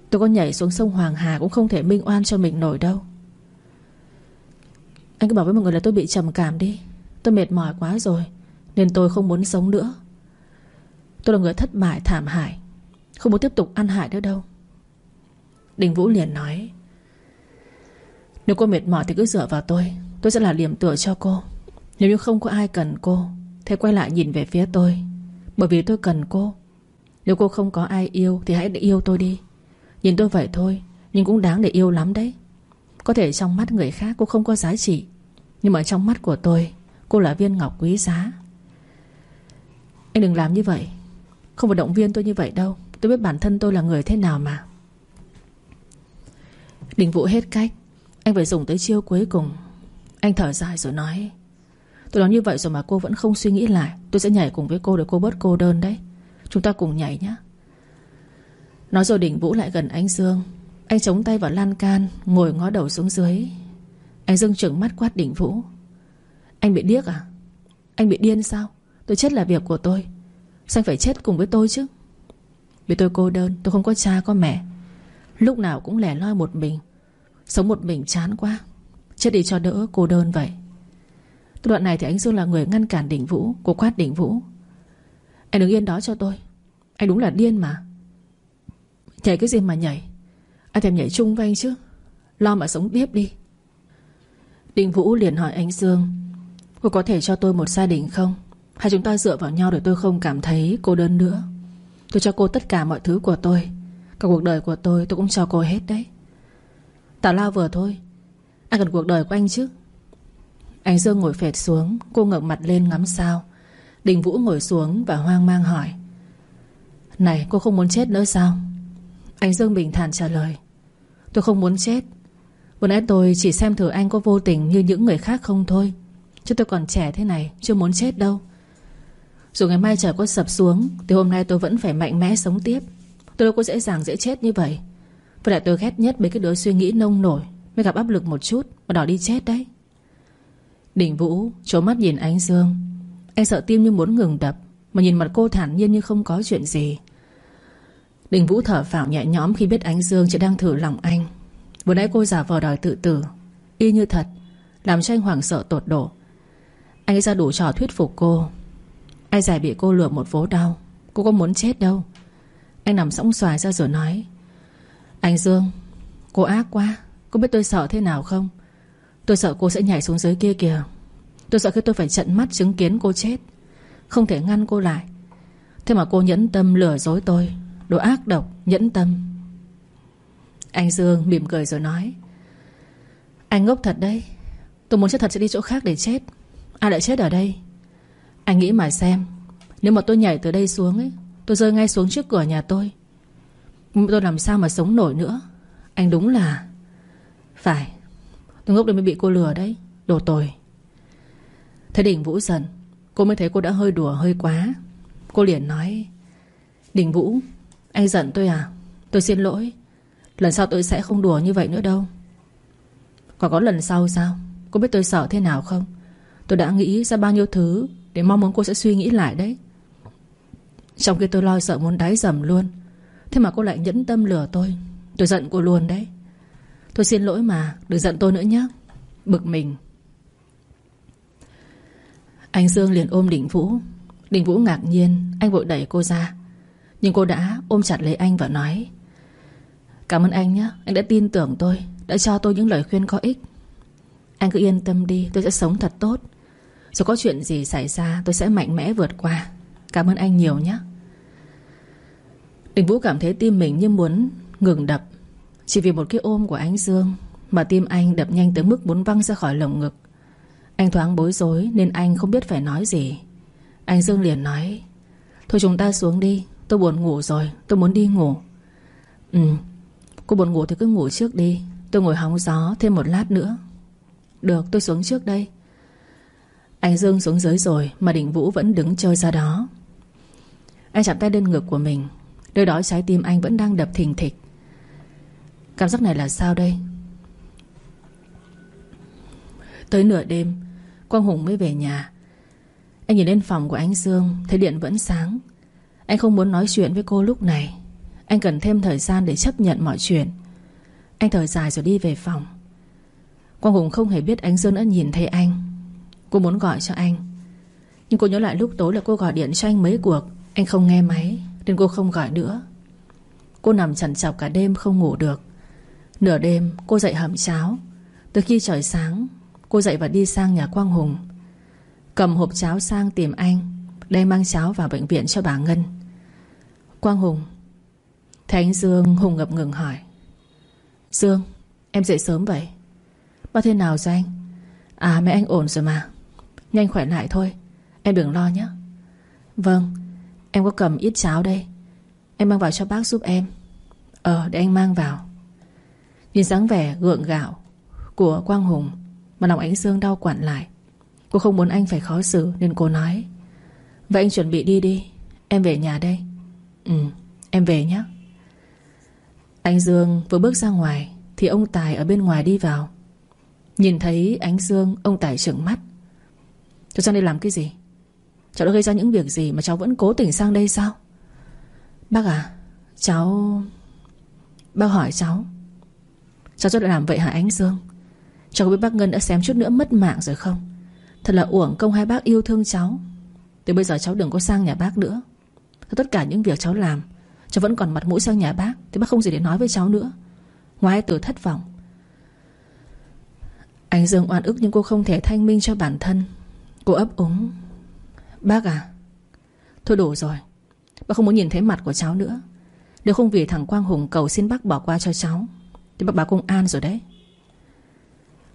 Tôi có nhảy xuống sông Hoàng Hà Cũng không thể minh oan cho mình nổi đâu. Anh cứ bảo với mọi người là tôi bị trầm cảm đi. Tôi mệt mỏi quá rồi, Nên tôi không muốn sống nữa. Tôi là người thất bại, thảm hại. Không muốn tiếp tục ăn hại nữa đâu. Đình Vũ liền nói, Nếu cô mệt mỏi thì cứ dựa vào tôi. Tôi sẽ là điểm tựa cho cô. Nếu như không có ai cần cô, Thì quay lại nhìn về phía tôi. Bởi vì tôi cần cô. Nếu cô không có ai yêu Thì hãy để yêu tôi đi. Nhìn tôi vậy thôi, Nhưng cũng đáng để yêu lắm đấy. Có thể trong mắt người khác cô không có giá trị, Nhưng mà trong mắt của tôi, Cô là viên ngọc quý giá. Anh đừng làm như vậy. Không phải động viên tôi như vậy đâu. Tôi biết bản thân tôi là người thế nào mà. Đình vụ hết cách. Anh phải dùng tới chiêu cuối cùng. Anh thở dài rồi nói, Tôi nói như vậy rồi mà cô vẫn không suy nghĩ lại. Tôi sẽ nhảy cùng với cô để cô bớt cô đơn đấy. Chúng ta cùng nhảy nhé Nói rồi đỉnh Vũ lại gần anh Dương. Anh chống tay vào lan can, Ngồi ngó đầu xuống dưới. Anh Dương trừng mắt quát đỉnh Vũ, Anh bị điếc à? Anh bị điên sao? Tôi chết là việc của tôi. Sao anh phải chết cùng với tôi chứ? Vì tôi cô đơn, Tôi không có cha, có mẹ. Lúc nào cũng lẻ loi một mình. Sống một mình chán quá. Chết đi cho đỡ cô đơn vậy. Đoạn này thì anh Dương là người ngăn cản đỉnh Vũ, Cô quát đỉnh Vũ. Anh đứng yên đó cho tôi. Anh đúng là điên mà. Nhảy cái gì mà nhảy? Anh thèm nhảy chung với anh chứ. Lo mà sống tiếp đi. Đình Vũ liền hỏi anh Dương, Cô có thể cho tôi một gia đình không? Hay chúng ta dựa vào nhau để tôi không cảm thấy cô đơn nữa. Tôi cho cô tất cả mọi thứ của tôi. Cả cuộc đời của tôi tôi cũng cho cô hết đấy. Tào lao vừa thôi. Anh cần cuộc đời của anh chứ? Anh Dương ngồi phệt xuống, Cô ngẩng mặt lên ngắm sao. Đình Vũ ngồi xuống và hoang mang hỏi. Này, cô không muốn chết nữa sao? Anh Dương bình thản trả lời. Tôi không muốn chết. Vừa nãy tôi chỉ xem thử anh có vô tình Như những người khác không thôi. Chứ tôi còn trẻ thế này, Chưa muốn chết đâu. Dù ngày mai trời có sập xuống, Thì hôm nay tôi vẫn phải mạnh mẽ sống tiếp. Tôi đâu có dễ dàng, dễ chết như vậy. Với lại tôi ghét nhất mấy cái đứa suy nghĩ nông nổi, Mới gặp áp lực một chút Mà đỏ đi chết đấy. Đình Vũ, trố mắt nhìn ánh Dương. Anh sợ tim như muốn ngừng đập, Mà nhìn mặt cô thản nhiên như không có chuyện gì. Đình Vũ thở phào nhẹ nhõm Khi biết ánh Dương chỉ đang thử lòng anh. Vừa nãy cô giả vờ đòi tự tử, Y như thật, Làm cho anh hoảng sợ tột độ. Anh ấy ra đủ trò thuyết phục cô. Ai giải bị cô lừa một vố đau Cô có muốn chết đâu. Anh nằm sóng xoài ra rồi nói Anh Dương Cô ác quá Cô biết tôi sợ thế nào không? Tôi sợ cô sẽ nhảy xuống dưới kia kìa. Tôi sợ khi tôi phải trận mắt chứng kiến cô chết Không thể ngăn cô lại. Thế mà cô nhẫn tâm lừa dối tôi Đồ ác độc, nhẫn tâm. Anh Dương mỉm cười rồi nói Anh ngốc thật đấy Tôi muốn chết thật sẽ đi chỗ khác để chết. Ai lại chết ở đây? Anh nghĩ mà xem. Nếu mà tôi nhảy từ đây xuống ấy, Tôi rơi ngay xuống trước cửa nhà tôi. Tôi làm sao mà sống nổi nữa? Anh đúng là Phải, Tôi ngốc đây mới bị cô lừa đấy. Đồ tồi. Thế Đình Vũ giận. Cô mới thấy cô đã hơi đùa hơi quá. Cô liền nói, Đình Vũ, Anh giận tôi à? Tôi xin lỗi. Lần sau tôi sẽ không đùa như vậy nữa đâu. Còn có lần sau sao? Cô biết tôi sợ thế nào không? Tôi đã nghĩ ra bao nhiêu thứ để mong muốn cô sẽ suy nghĩ lại đấy. Trong khi tôi lo sợ muốn đáy dầm luôn, Thế mà cô lại nhẫn tâm lừa tôi. Tôi giận cô luôn đấy. Tôi xin lỗi mà, Đừng giận tôi nữa nhé Bực mình. Anh Dương liền ôm Đình Vũ. Đình Vũ ngạc nhiên, Anh vội đẩy cô ra. Nhưng cô đã ôm chặt lấy anh và nói, Cảm ơn anh nhé Anh đã tin tưởng tôi, Đã cho tôi những lời khuyên có ích. Anh cứ yên tâm đi, Tôi sẽ sống thật tốt. Dù có chuyện gì xảy ra, Tôi sẽ mạnh mẽ vượt qua. Cảm ơn anh nhiều nhé. Đình Vũ cảm thấy tim mình như muốn ngừng đập. Chỉ vì một cái ôm của ánh Dương Mà tim anh đập nhanh tới mức muốn văng ra khỏi lồng ngực. Anh thoáng bối rối Nên anh không biết phải nói gì. Anh Dương liền nói, Thôi chúng ta xuống đi, Tôi buồn ngủ rồi, Tôi muốn đi ngủ. Ừ Cô buồn ngủ thì cứ ngủ trước đi, Tôi ngồi hóng gió thêm một lát nữa. Được, tôi xuống trước đây. Anh Dương xuống dưới rồi Mà Đình Vũ vẫn đứng chơi ra đó. Anh chạm tay lên ngực của mình, Nơi đó trái tim anh vẫn đang đập thình thịch. Cảm giác này là sao đây? Tới nửa đêm, Quang Hùng mới về nhà. Anh nhìn lên phòng của anh Dương, Thấy điện vẫn sáng. Anh không muốn nói chuyện với cô lúc này. Anh cần thêm thời gian để chấp nhận mọi chuyện. Anh thở dài rồi đi về phòng. Quang Hùng không hề biết anh Dương đã nhìn thấy anh. Cô muốn gọi cho anh. Nhưng cô nhớ lại lúc tối là cô gọi điện cho anh mấy cuộc. Anh không nghe máy, Nên cô không gọi nữa. Cô nằm chằn chọc cả đêm không ngủ được. Nửa đêm, cô dậy hầm cháo. Từ khi trời sáng, Cô dậy và đi sang nhà Quang Hùng. Cầm hộp cháo sang tìm anh Đây mang cháo vào bệnh viện cho bà Ngân. Quang Hùng, Thấy anh Dương, Hùng ngập ngừng hỏi. Dương, Em dậy sớm vậy? Bao thế nào rồi anh? À mẹ anh ổn rồi mà. Nhanh khỏe lại thôi. Em đừng lo nhé. Vâng Em có cầm ít cháo đây. Em mang vào cho bác giúp em. Ờ để anh mang vào. Nhìn dáng vẻ gượng gạo Của Quang Hùng Mà lòng ánh Dương đau quặn lại. Cô không muốn anh phải khó xử Nên cô nói. Vậy anh chuẩn bị đi đi. Em về nhà đây. Ừ em về nhé. Anh Dương vừa bước ra ngoài Thì ông Tài ở bên ngoài đi vào. Nhìn thấy ánh Dương, Ông Tài trợn mắt. Cháu sang đây làm cái gì? Cháu đã gây ra những việc gì mà cháu vẫn cố tình sang đây sao? Bác à Cháu, Bác hỏi cháu. Cháu cho đã làm vậy hả ánh Dương? Cháu có biết bác Ngân đã xém chút nữa mất mạng rồi không? Thật là uổng công hai bác yêu thương cháu. Từ bây giờ cháu đừng có sang nhà bác nữa. Tất cả những việc cháu làm, Cháu vẫn còn mặt mũi sang nhà bác, Thì bác không gì để nói với cháu nữa. Ngoài từ thất vọng. Anh Dương oan ức nhưng cô không thể thanh minh cho bản thân. Cô ấp úng. Bác à? Thôi đủ rồi. Bác không muốn nhìn thấy mặt của cháu nữa. Nếu không vì thằng Quang Hùng cầu xin bác bỏ qua cho cháu, Thì bác báo công an rồi đấy.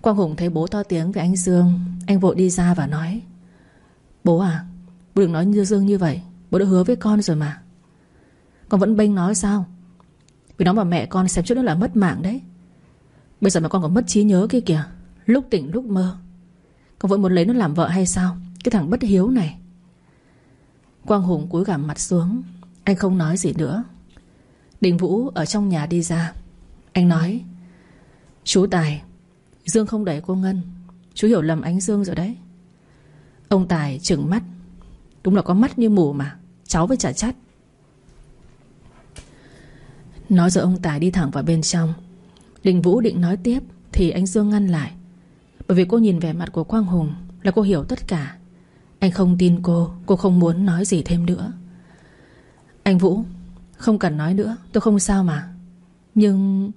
Quang Hùng thấy bố to tiếng với anh Dương. Anh vội đi ra và nói, Bố à Bố đừng nói như Dương như vậy. Bố đã hứa với con rồi mà. Con vẫn bênh nói sao? Vì nó mà mẹ con xem chút nữa là mất mạng đấy. Bây giờ mà con còn mất trí nhớ kia kìa. Lúc tỉnh lúc mơ. Con vẫn muốn lấy nó làm vợ hay sao? Cái thằng bất hiếu này. Quang Hùng cúi gằm mặt xuống. Anh không nói gì nữa. Đình Vũ ở trong nhà đi ra. Anh nói, Chú Tài, Dương không đẩy cô Ngân. Chú hiểu lầm ánh Dương rồi đấy. Ông Tài trừng mắt. Đúng là có mắt như mù mà. Cháu với trả chắt Nói rồi ông Tài đi thẳng vào bên trong. Đình Vũ định nói tiếp Thì anh Dương ngăn lại. Bởi vì cô nhìn vẻ mặt của Quang Hùng Là cô hiểu tất cả. Anh không tin cô Cô không muốn nói gì thêm nữa. Anh Vũ, Không cần nói nữa, Tôi không sao mà. Nhưng,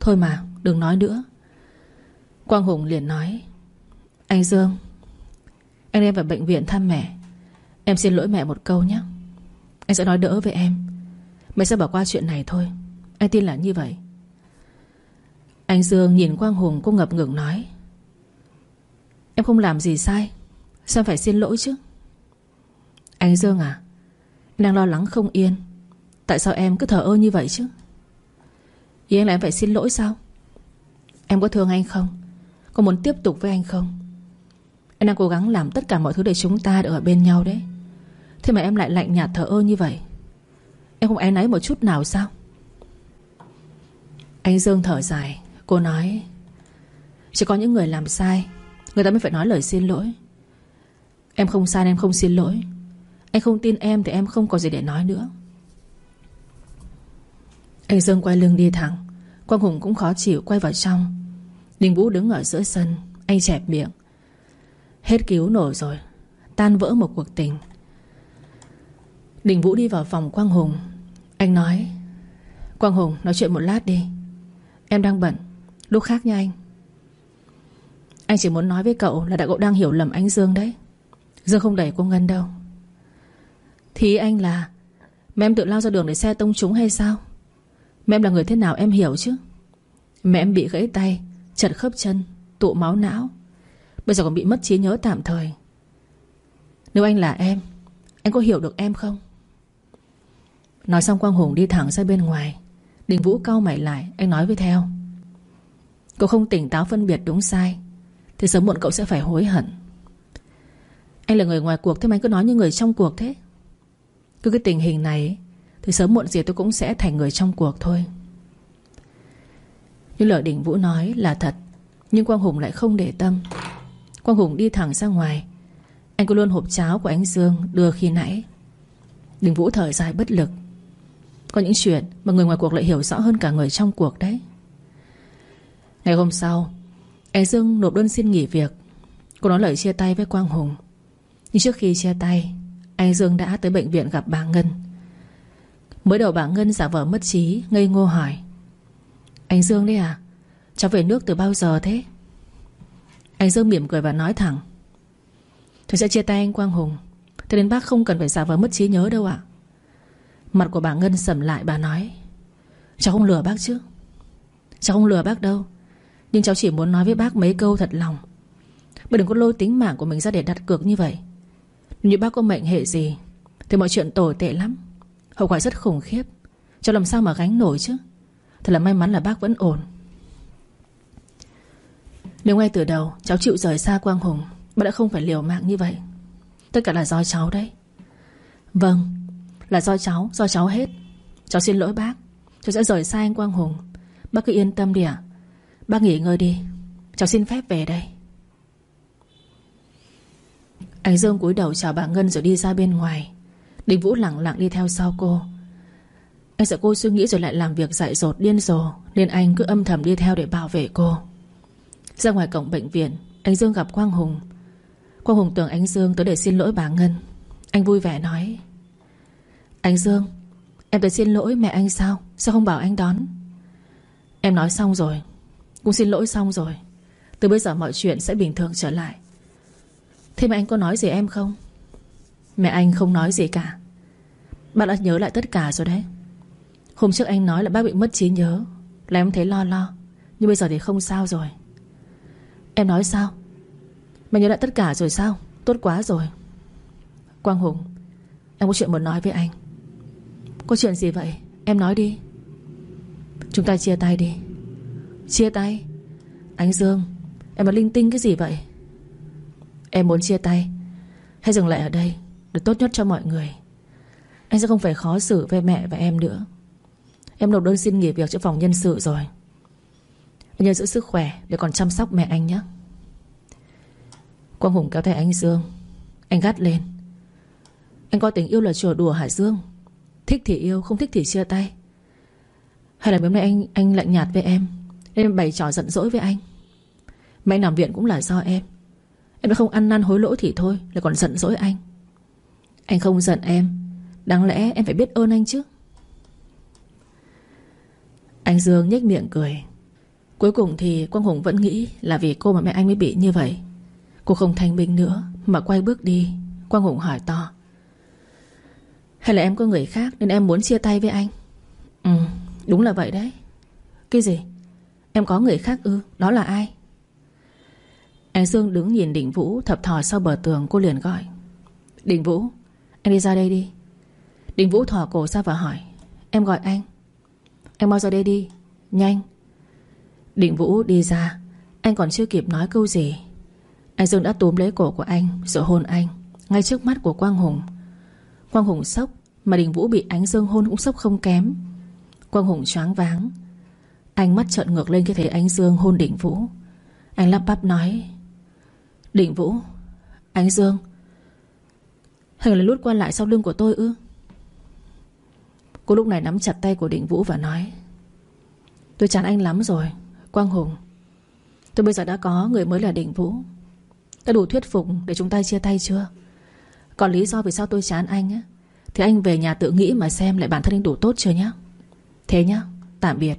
Thôi mà, đừng nói nữa. Quang Hùng liền nói, Anh Dương, Anh em vào bệnh viện thăm mẹ. Em xin lỗi mẹ một câu nhé. Anh sẽ nói đỡ với em. Mẹ sẽ bỏ qua chuyện này thôi. Anh tin là như vậy. Anh Dương nhìn Quang Hùng, cô ngập ngừng nói Em không làm gì sai. Sao phải xin lỗi chứ? Anh Dương à Em đang lo lắng không yên. Tại sao em cứ thở ơ như vậy chứ? Ý anh là em phải xin lỗi sao? Em có thương anh không? Có muốn tiếp tục với anh không? Em đang cố gắng làm tất cả mọi thứ để chúng ta được ở bên nhau đấy. Thế mà em lại lạnh nhạt thở ơ như vậy. Em không áy náy một chút nào sao? Anh Dương thở dài, Cô nói, Chỉ có những người làm sai Người ta mới phải nói lời xin lỗi. Em không sai em không xin lỗi. Anh không tin em thì em không có gì để nói nữa. Anh Dương quay lưng đi thẳng. Quang Hùng cũng khó chịu quay vào trong. Đình Vũ đứng ở giữa sân. Anh chẹp miệng. Hết cứu nổi rồi. Tan vỡ một cuộc tình. Đình Vũ đi vào phòng Quang Hùng. Anh nói, Quang Hùng, nói chuyện một lát đi. Em đang bận. Lúc khác nha anh. Anh chỉ muốn nói với cậu là đã cậu đang hiểu lầm anh Dương đấy. Dương không đẩy cô Ngân đâu. Thì anh là, Mẹ em tự lao ra đường để xe tông chúng hay sao? Mẹ em là người thế nào em hiểu chứ? Mẹ em bị gãy tay, Chật khớp chân, Tụ máu não. Bây giờ còn bị mất trí nhớ tạm thời. Nếu anh là em, Anh có hiểu được em không? Nói xong Quang Hùng đi thẳng ra bên ngoài. Đình Vũ cau mày lại, Anh nói với theo. Cậu không tỉnh táo phân biệt đúng sai. Thì sớm muộn cậu sẽ phải hối hận. Anh là người ngoài cuộc, Thế mà anh cứ nói như người trong cuộc thế. Cứ cái tình hình này Thì sớm muộn gì tôi cũng sẽ thành người trong cuộc thôi. Như lời Đình Vũ nói là thật, Nhưng Quang Hùng lại không để tâm. Quang Hùng đi thẳng ra ngoài. Anh cứ luôn hộp cháo của anh Dương đưa khi nãy. Đình Vũ thở dài bất lực. Có những chuyện mà người ngoài cuộc lại hiểu rõ hơn cả người trong cuộc đấy. Ngày hôm sau anh Dương nộp đơn xin nghỉ việc. Cô nói lời chia tay với Quang Hùng. Nhưng trước khi chia tay Anh Dương đã tới bệnh viện gặp bà Ngân. Mới đầu bà Ngân giả vờ mất trí, Ngây ngô hỏi. Anh Dương đấy à? Cháu về nước từ bao giờ thế? Anh Dương mỉm cười và nói thẳng. Tôi sẽ chia tay anh Quang Hùng. Thế nên bác không cần phải giả vờ mất trí nhớ đâu ạ. Mặt của bà Ngân sầm lại, bà nói. Cháu không lừa bác chứ? Cháu không lừa bác đâu. Nhưng cháu chỉ muốn nói với bác mấy câu thật lòng. Bác đừng có lôi tính mạng của mình ra để đặt cược như vậy. Nếu bác có mệnh hệ gì, Thì mọi chuyện tồi tệ lắm. Hậu quả rất khủng khiếp. Cháu làm sao mà gánh nổi chứ? Thật là may mắn là bác vẫn ổn. Nếu ngay từ đầu cháu chịu rời xa Quang Hùng, Bác đã không phải liều mạng như vậy. Tất cả là do cháu đấy. Vâng là do cháu Do cháu hết. Cháu xin lỗi bác. Cháu sẽ rời xa anh Quang Hùng. Bác cứ yên tâm đi ạ. Bác nghỉ ngơi đi. Cháu xin phép về đây. Anh Dương cúi đầu chào bà Ngân rồi đi ra bên ngoài. Đình Vũ lặng lặng đi theo sau cô. Anh sợ cô suy nghĩ rồi lại làm việc dại dột, điên rồ, Nên anh cứ âm thầm đi theo để bảo vệ cô. Ra ngoài cổng bệnh viện Anh Dương gặp Quang Hùng. Quang Hùng tưởng anh Dương tới để xin lỗi bà Ngân. Anh vui vẻ nói Anh Dương, Em tới xin lỗi mẹ anh sao? Sao không bảo anh đón? Em nói xong rồi cũng xin lỗi xong rồi. Từ bây giờ mọi chuyện sẽ bình thường trở lại. Thế mẹ anh có nói gì em không? Mẹ anh không nói gì cả. Bác đã nhớ lại tất cả rồi đấy. Hôm trước anh nói là bác bị mất trí nhớ, Là em thấy lo lo. Nhưng bây giờ thì không sao rồi. Em nói sao? Mày nhớ lại tất cả rồi sao? Tốt quá rồi. Quang Hùng, Em có chuyện muốn nói với anh. Có chuyện gì vậy? Em nói đi. Chúng ta chia tay đi. Chia tay. Anh Dương, Em nói linh tinh cái gì vậy? Em muốn chia tay. Hãy dừng lại ở đây, Để tốt nhất cho mọi người. Anh sẽ không phải khó xử với mẹ và em nữa. Em nộp đơn xin nghỉ việc cho phòng nhân sự rồi. Anh nhớ giữ sức khỏe Để còn chăm sóc mẹ anh nhé. Quang Hùng kéo tay anh Dương. Anh gắt lên. Anh coi tình yêu là trò đùa hải Dương. Thích thì yêu, không thích thì chia tay. Hay là hôm nay anh anh lạnh nhạt với em? Em bày trò giận dỗi với anh. Mẹ nằm viện cũng là do em. Em đã không ăn năn hối lỗi thì thôi, Lại còn giận dỗi anh. Anh không giận em, Đáng lẽ em phải biết ơn anh chứ. Anh Dương nhếch miệng cười. Cuối cùng thì Quang Hùng vẫn nghĩ Là vì cô mà mẹ anh mới bị như vậy. Cô không thanh minh nữa Mà quay bước đi. Quang Hùng hỏi to. Hay là em có người khác Nên em muốn chia tay với anh? Ừ đúng là vậy đấy. Cái gì? Em có người khác ư? Đó là ai? Anh Dương đứng nhìn Đình Vũ Thập thò sau bờ tường, cô liền gọi. Đình Vũ Anh đi ra đây đi. Đình Vũ thò cổ ra và hỏi, Em gọi anh. Anh mau ra đây đi, Nhanh. Đình Vũ đi ra, Anh còn chưa kịp nói câu gì. Anh Dương đã túm lấy cổ của anh, Rồi hôn anh, Ngay trước mắt của Quang Hùng. Quang Hùng sốc, Mà Đình Vũ bị ánh Dương hôn cũng sốc không kém. Quang Hùng choáng váng anh mắt trợn ngược lên khi thấy ánh Dương hôn Đỉnh Vũ. Anh lắp bắp nói, Đỉnh Vũ, Ánh Dương Hình là lút qua lại sau lưng của tôi ư? Cô lúc này nắm chặt tay của Đỉnh Vũ và nói, Tôi chán anh lắm rồi, Quang Hùng. Tôi bây giờ đã có người mới là Đỉnh Vũ. Đã đủ thuyết phục để chúng ta chia tay chưa? Còn lý do vì sao tôi chán anh á, Thì anh về nhà tự nghĩ mà xem lại bản thân anh đủ tốt chưa nhá? Thế nhá, Tạm biệt.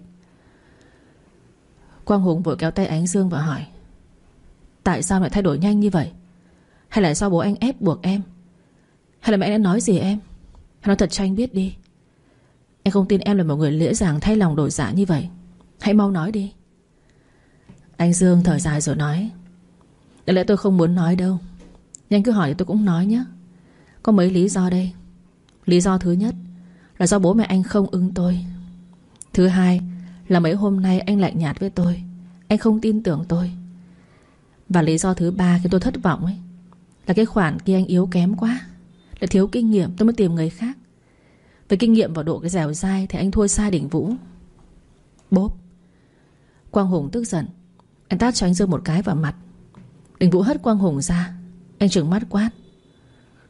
Quang Hùng vội kéo tay Ánh Dương và hỏi, Tại sao lại thay đổi nhanh như vậy? Hay là do bố anh ép buộc em? Hay là mẹ đã nói gì em? Hãy nói thật cho anh biết đi. Anh không tin em là một người lễ dàng thay lòng đổi dạ như vậy. Hãy mau nói đi. Anh Dương thở dài rồi nói Để lẽ tôi không muốn nói đâu. Nhưng cứ hỏi thì tôi cũng nói nhé Có mấy lý do đây? Lý do thứ nhất Là do bố mẹ anh không ưng tôi. Thứ hai là mấy hôm nay anh lạnh nhạt với tôi. Anh không tin tưởng tôi. Và lý do thứ ba khiến tôi thất vọng ấy, Là cái khoản kia anh yếu kém quá. Là thiếu kinh nghiệm, tôi mới tìm người khác. Về kinh nghiệm và độ cái dẻo dai Thì anh thua xa đỉnh vũ. Bốp. Quang Hùng tức giận. Anh tát cho anh Dương một cái vào mặt. Đình Vũ hất Quang Hùng ra. Anh trừng mắt quát.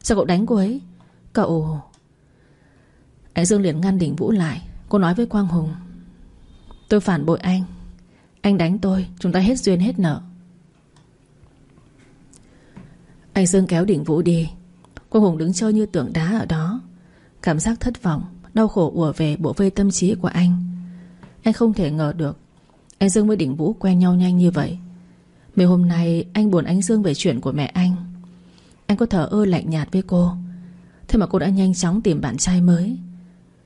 Sao cậu đánh cô ấy? Cậu Anh Dương liền ngăn Đình Vũ lại. Cô nói với Quang Hùng. Tôi phản bội anh. Anh đánh tôi, Chúng ta hết duyên hết nợ. Anh Dương kéo đỉnh Vũ đi. Quang Hùng đứng chơi như tượng đá ở đó. Cảm giác thất vọng, Đau khổ ùa về bộ vây tâm trí của anh. Anh không thể ngờ được, Anh Dương với đỉnh Vũ quen nhau nhanh như vậy. Mấy hôm nay, anh buồn anh Dương về chuyện của mẹ anh. Anh có thở ơ lạnh nhạt với cô. Thế mà cô đã nhanh chóng tìm bạn trai mới.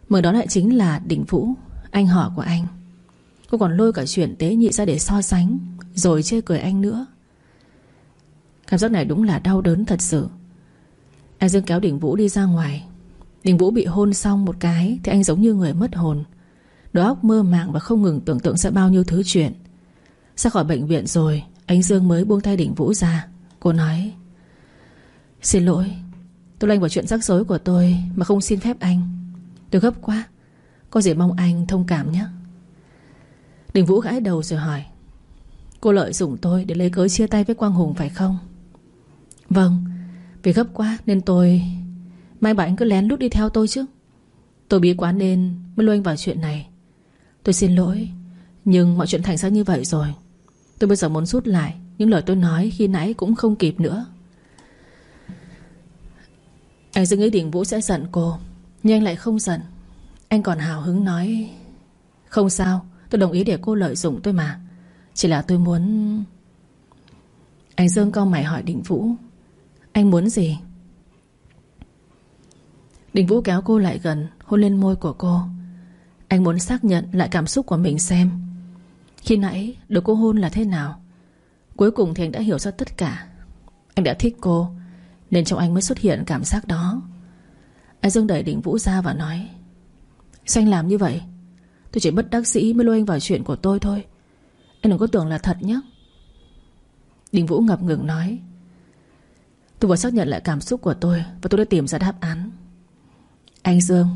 Mở đó lại chính là đỉnh Vũ, Anh họ của anh. Cô còn lôi cả chuyện tế nhị ra để so sánh, Rồi chê cười anh nữa. Cảm giác này đúng là đau đớn thật sự. Anh Dương kéo Đình Vũ đi ra ngoài. Đình Vũ bị hôn xong một cái Thì anh giống như người mất hồn. Đầu óc mơ màng và không ngừng tưởng tượng sẽ bao nhiêu thứ chuyện. Ra khỏi bệnh viện rồi, Anh Dương mới buông tay Đình Vũ ra. Cô nói, Xin lỗi, Tôi lanh vào chuyện rắc rối của tôi Mà không xin phép anh. Tôi gấp quá, Có gì mong anh thông cảm nhé. Đình Vũ gãi đầu rồi hỏi, Cô lợi dụng tôi để lấy cớ chia tay với Quang Hùng phải không? Vâng Vì gấp quá nên tôi, Mai bảo anh cứ lén lút đi theo tôi chứ. Tôi bí quá nên mới lôi anh vào chuyện này. Tôi xin lỗi, Nhưng mọi chuyện thành ra như vậy rồi. Tôi bây giờ muốn rút lại Những lời tôi nói khi nãy cũng không kịp nữa. Anh dưng nghĩ Đình Vũ sẽ giận cô, Nhưng anh lại không giận. Anh còn hào hứng nói, Không sao tôi đồng ý để cô lợi dụng tôi mà. Chỉ là tôi muốn Anh Dương cao mày hỏi Định Vũ. Anh muốn gì? Định Vũ kéo cô lại gần, Hôn lên môi của cô. Anh muốn xác nhận lại cảm xúc của mình xem. Khi nãy, được cô hôn là thế nào? Cuối cùng thì anh đã hiểu ra tất cả. Anh đã thích cô, Nên trong anh mới xuất hiện cảm giác đó. Anh Dương đẩy Định Vũ ra và nói Sao anh làm như vậy Tôi chỉ bất đắc sĩ mới lôi anh vào chuyện của tôi thôi. Anh đừng có tưởng là thật nhé. Định Vũ ngập ngừng nói. Tôi vừa xác nhận lại cảm xúc của tôi Và tôi đã tìm ra đáp án. Anh Dương,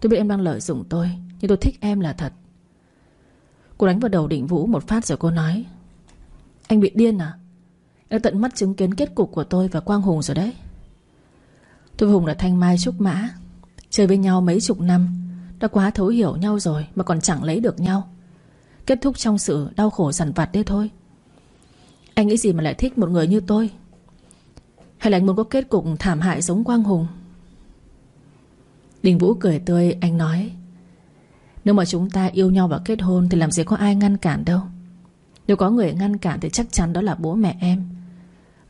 Tôi biết em đang lợi dụng tôi, Nhưng tôi thích em là thật. Cô đánh vào đầu định Vũ một phát rồi cô nói. Anh bị điên à? Em tận mắt chứng kiến kết cục của tôi và Quang Hùng rồi đấy. Tôi và Hùng là thanh mai trúc mã, Chơi với nhau mấy chục năm đã quá thấu hiểu nhau rồi Mà còn chẳng lấy được nhau. Kết thúc trong sự đau khổ dằn vặt đấy thôi. Anh nghĩ gì mà lại thích một người như tôi? Hay là anh muốn có kết cục thảm hại giống Quang Hùng? Đình Vũ cười tươi, Anh nói, Nếu mà chúng ta yêu nhau và kết hôn Thì làm gì có ai ngăn cản đâu. Nếu có người ngăn cản thì chắc chắn đó là bố mẹ em.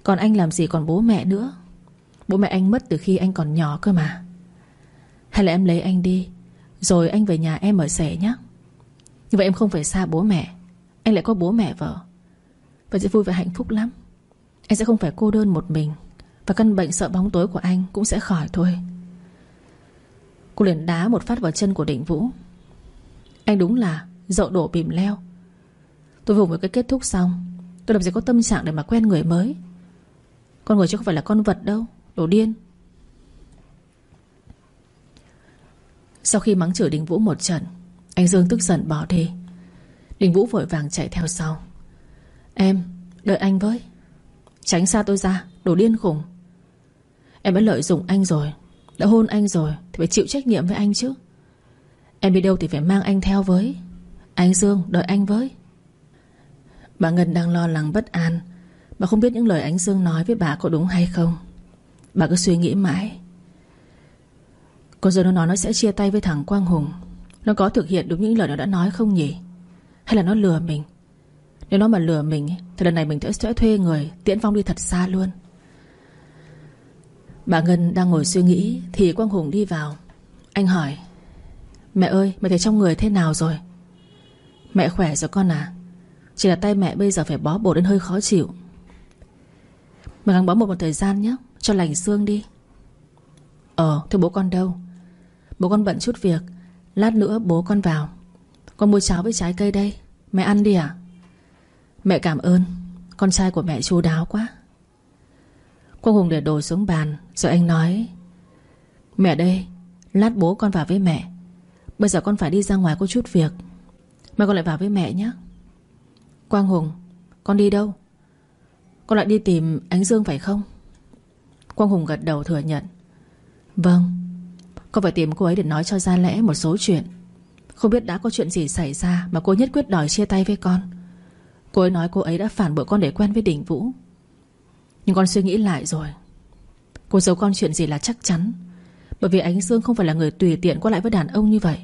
Còn anh làm gì còn bố mẹ nữa? Bố mẹ anh mất từ khi anh còn nhỏ cơ mà. Hay là em lấy anh đi rồi anh về nhà em ở rể nhé Như vậy em không phải xa bố mẹ, Anh lại có bố mẹ vợ. Và sẽ vui và hạnh phúc lắm. Anh sẽ không phải cô đơn một mình. Và căn bệnh sợ bóng tối của anh cũng sẽ khỏi thôi. Cô liền đá một phát vào chân của Định Vũ. Anh đúng là Dậu đổ bìm leo. Tôi vừa mới cái kết thúc xong, Tôi làm gì có tâm trạng để mà quen người mới. Con người chứ không phải là con vật đâu, Đồ điên. Sau khi mắng chửi Đình Vũ một trận, Anh Dương tức giận bỏ đi. Đình Vũ vội vàng chạy theo sau. Em, đợi anh với. Tránh xa tôi ra, Đồ điên khủng Em đã lợi dụng anh rồi, Đã hôn anh rồi, Thì phải chịu trách nhiệm với anh chứ. Em đi đâu thì phải mang anh theo với. Anh Dương, đợi anh với. Bà Ngân đang lo lắng bất an, Bà không biết những lời anh Dương nói với bà có đúng hay không. Bà cứ suy nghĩ mãi còn giờ nó nói nó sẽ chia tay với thằng Quang Hùng. Nó có thực hiện đúng những lời nó đã nói không nhỉ? Hay là nó lừa mình? Nếu nó mà lừa mình Thì lần này mình sẽ thuê người Tiễn Phong đi thật xa luôn. Bà Ngân đang ngồi suy nghĩ, Thì Quang Hùng đi vào. Anh hỏi, Mẹ ơi, mẹ thấy trong người thế nào rồi? Mẹ khỏe rồi con à Chỉ là tay mẹ bây giờ phải bó bột đến hơi khó chịu. Mẹ gắng bó một một thời gian nhé, Cho lành xương đi. Ờ thế bố con đâu? Bố con bận chút việc, Lát nữa bố con vào. Con mua cháo với trái cây đây, Mẹ ăn đi à Mẹ cảm ơn, Con trai của mẹ chu đáo quá. Quang Hùng để đồ xuống bàn, Rồi anh nói, Mẹ đây, Lát bố con vào với mẹ. Bây giờ con phải đi ra ngoài có chút việc. Mai con lại vào với mẹ nhé. Quang Hùng, Con đi đâu? Con lại đi tìm Ánh Dương phải không? Quang Hùng gật đầu thừa nhận. Vâng Cô phải tìm cô ấy để nói cho ra lẽ một số chuyện. Không biết đã có chuyện gì xảy ra Mà cô nhất quyết đòi chia tay với con. Cô ấy nói cô ấy đã phản bội con để quen với Đình Vũ. Nhưng con suy nghĩ lại rồi. Cô giấu con chuyện gì là chắc chắn. Bởi vì Ánh Dương không phải là người tùy tiện qua lại với đàn ông như vậy.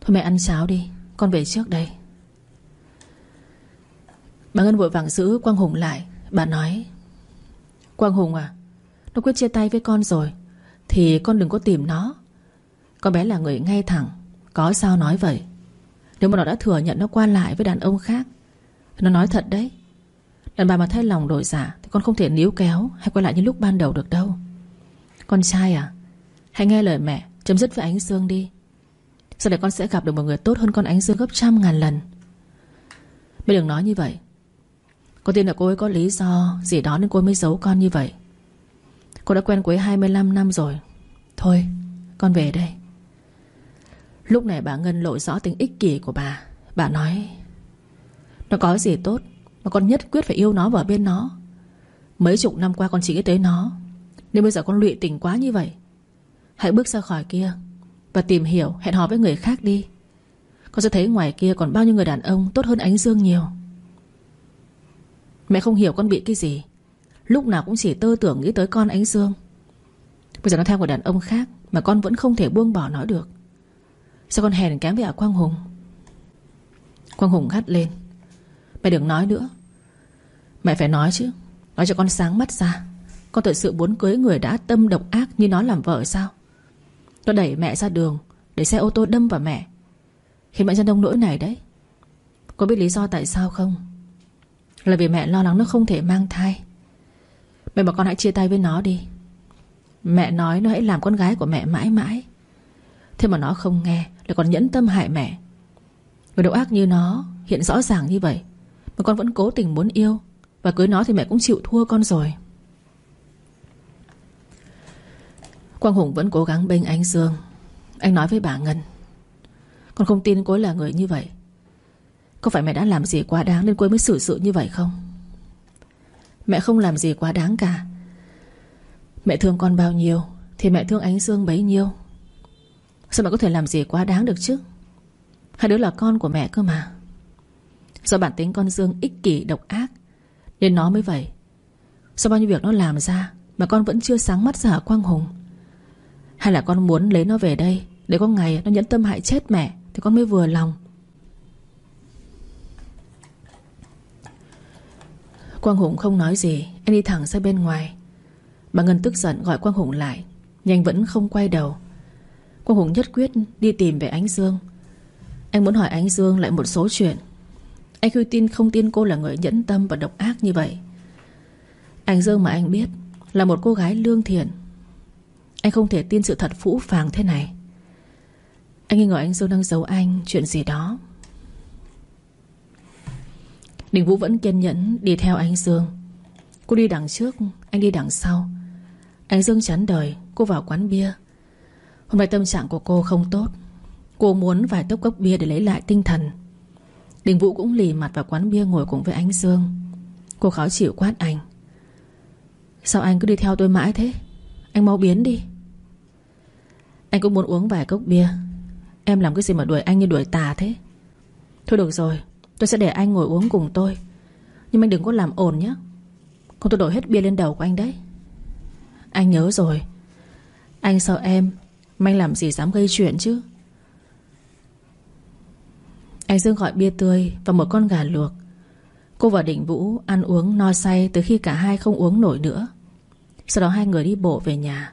Thôi mẹ ăn cháo đi, Con về trước đây. Bà Ngân vội vàng giữ Quang Hùng lại. Bà nói, Quang Hùng à Nó quyết chia tay với con rồi. Thì con đừng có tìm nó. Con bé là người ngay thẳng, Có sao nói vậy. Nếu mà nó đã thừa nhận nó qua lại với đàn ông khác, Nó nói thật đấy. Đàn bà mà thay lòng đổi giả Thì con không thể níu kéo hay quay lại như lúc ban đầu được đâu. Con trai à Hãy nghe lời mẹ Chấm dứt với Ánh Dương đi. Sau này con sẽ gặp được một người tốt hơn con Ánh Dương gấp trăm ngàn lần. Mẹ đừng nói như vậy. Con tin là cô ấy có lý do Gì đó nên cô ấy mới giấu con như vậy. Cô đã quen cô ấy 25 năm rồi. Thôi, con về đây. Lúc này bà Ngân lộ rõ tính ích kỷ của bà. Bà nói, Nó có gì tốt, Mà con nhất quyết phải yêu nó và ở bên nó. Mấy chục năm qua con chỉ nghĩ tới nó. Nên bây giờ con lụy tình quá như vậy. Hãy bước ra khỏi kia Và tìm hiểu, hẹn hò với người khác đi. Con sẽ thấy ngoài kia còn bao nhiêu người đàn ông Tốt hơn ánh dương nhiều. Mẹ không hiểu con bị cái gì. Lúc nào cũng chỉ tơ tưởng nghĩ tới con ánh dương. Bây giờ nó theo một đàn ông khác Mà con vẫn không thể buông bỏ nó được. Sao con hèn kém với ạ Quang Hùng? Quang Hùng gắt lên. Mẹ đừng nói nữa. Mẹ phải nói chứ. Nói cho con sáng mắt ra. Con thật sự muốn cưới người đã tâm độc ác như nó làm vợ sao? Nó đẩy mẹ ra đường, Để xe ô tô đâm vào mẹ. Khiến mẹ ra đông nỗi này đấy. Có biết lý do tại sao không? Là vì mẹ lo lắng nó không thể mang thai. Mẹ bảo con hãy chia tay với nó đi. Mẹ nói nó hãy làm con gái của mẹ mãi mãi. Thế mà nó không nghe, Lại còn nhẫn tâm hại mẹ. Người độc ác như nó, Hiện rõ ràng như vậy, Mà con vẫn cố tình muốn yêu, Và cưới nó thì mẹ cũng chịu thua con rồi. Quang Hùng vẫn cố gắng bênh anh Dương. Anh nói với bà Ngân, Con không tin cô là người như vậy. Có phải mẹ đã làm gì quá đáng Nên cô mới xử sự như vậy không? Mẹ không làm gì quá đáng cả. Mẹ thương con bao nhiêu, Thì mẹ thương ánh Dương bấy nhiêu. Sao mẹ có thể làm gì quá đáng được chứ? Hai đứa là con của mẹ cơ mà. Do bản tính con Dương ích kỷ, độc ác, Nên nó mới vậy. Sau bao nhiêu việc nó làm ra, Mà con vẫn chưa sáng mắt ra ở Quang Hùng. Hay là con muốn lấy nó về đây, Để có ngày nó nhẫn tâm hại chết mẹ, Thì con mới vừa lòng. Quang Hùng không nói gì, Anh đi thẳng ra bên ngoài. Bà Ngân tức giận gọi Quang Hùng lại, Nhưng anh vẫn không quay đầu. Quang Hùng nhất quyết đi tìm về Ánh Dương. Anh muốn hỏi Ánh Dương lại một số chuyện. Anh cứ tin không tin cô là người nhẫn tâm và độc ác như vậy. Ánh Dương mà anh biết Là một cô gái lương thiện. Anh không thể tin sự thật phũ phàng thế này. Anh nghi ngờ Ánh Dương đang giấu anh, chuyện gì đó. Đình Vũ vẫn kiên nhẫn đi theo anh Dương. Cô đi đằng trước, Anh đi đằng sau. Anh Dương chán đời, Cô vào quán bia. Hôm nay tâm trạng của cô không tốt. Cô muốn vài tốc cốc bia để lấy lại tinh thần. Đình Vũ cũng lì mặt vào quán bia ngồi cùng với anh Dương. Cô khó chịu quát anh. Sao anh cứ đi theo tôi mãi thế? Anh mau biến đi. Anh cũng muốn uống vài cốc bia. Em làm cái gì mà đuổi anh như đuổi tà thế? Thôi được rồi Tôi sẽ để anh ngồi uống cùng tôi. Nhưng anh đừng có làm ồn nhé. Không, tôi đổ hết bia lên đầu của anh đấy. Anh nhớ rồi. Anh sợ em, Mà anh làm gì dám gây chuyện chứ? Anh Dương gọi bia tươi Và một con gà luộc. Cô và Định Vũ ăn uống no say Từ khi cả hai không uống nổi nữa. Sau đó hai người đi bộ về nhà.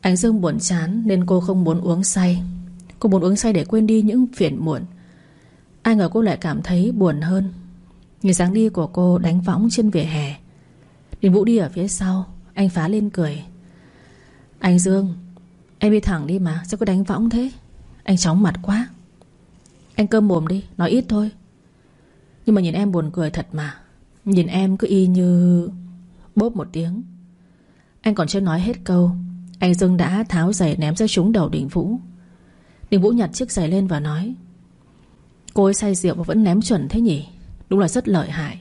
Anh Dương buồn chán Nên cô không muốn uống say. Cô muốn uống say để quên đi những phiền muộn. Ai ngờ cô lại cảm thấy buồn hơn. Nhìn dáng đi của cô đánh võng trên vỉa hè. Đình Vũ đi ở phía sau, Anh phá lên cười. Anh Dương, Em đi thẳng đi mà, Sao cứ đánh võng thế? Anh chóng mặt quá. Anh cơm mồm đi, Nói ít thôi. Nhưng mà nhìn em buồn cười thật mà. Nhìn em cứ y như Bốp một tiếng. Anh còn chưa nói hết câu, Anh Dương đã tháo giày ném ra trúng đầu Đình Vũ. Đình Vũ nhặt chiếc giày lên và nói Cô ấy say rượu mà vẫn ném chuẩn thế nhỉ? Đúng là rất lợi hại.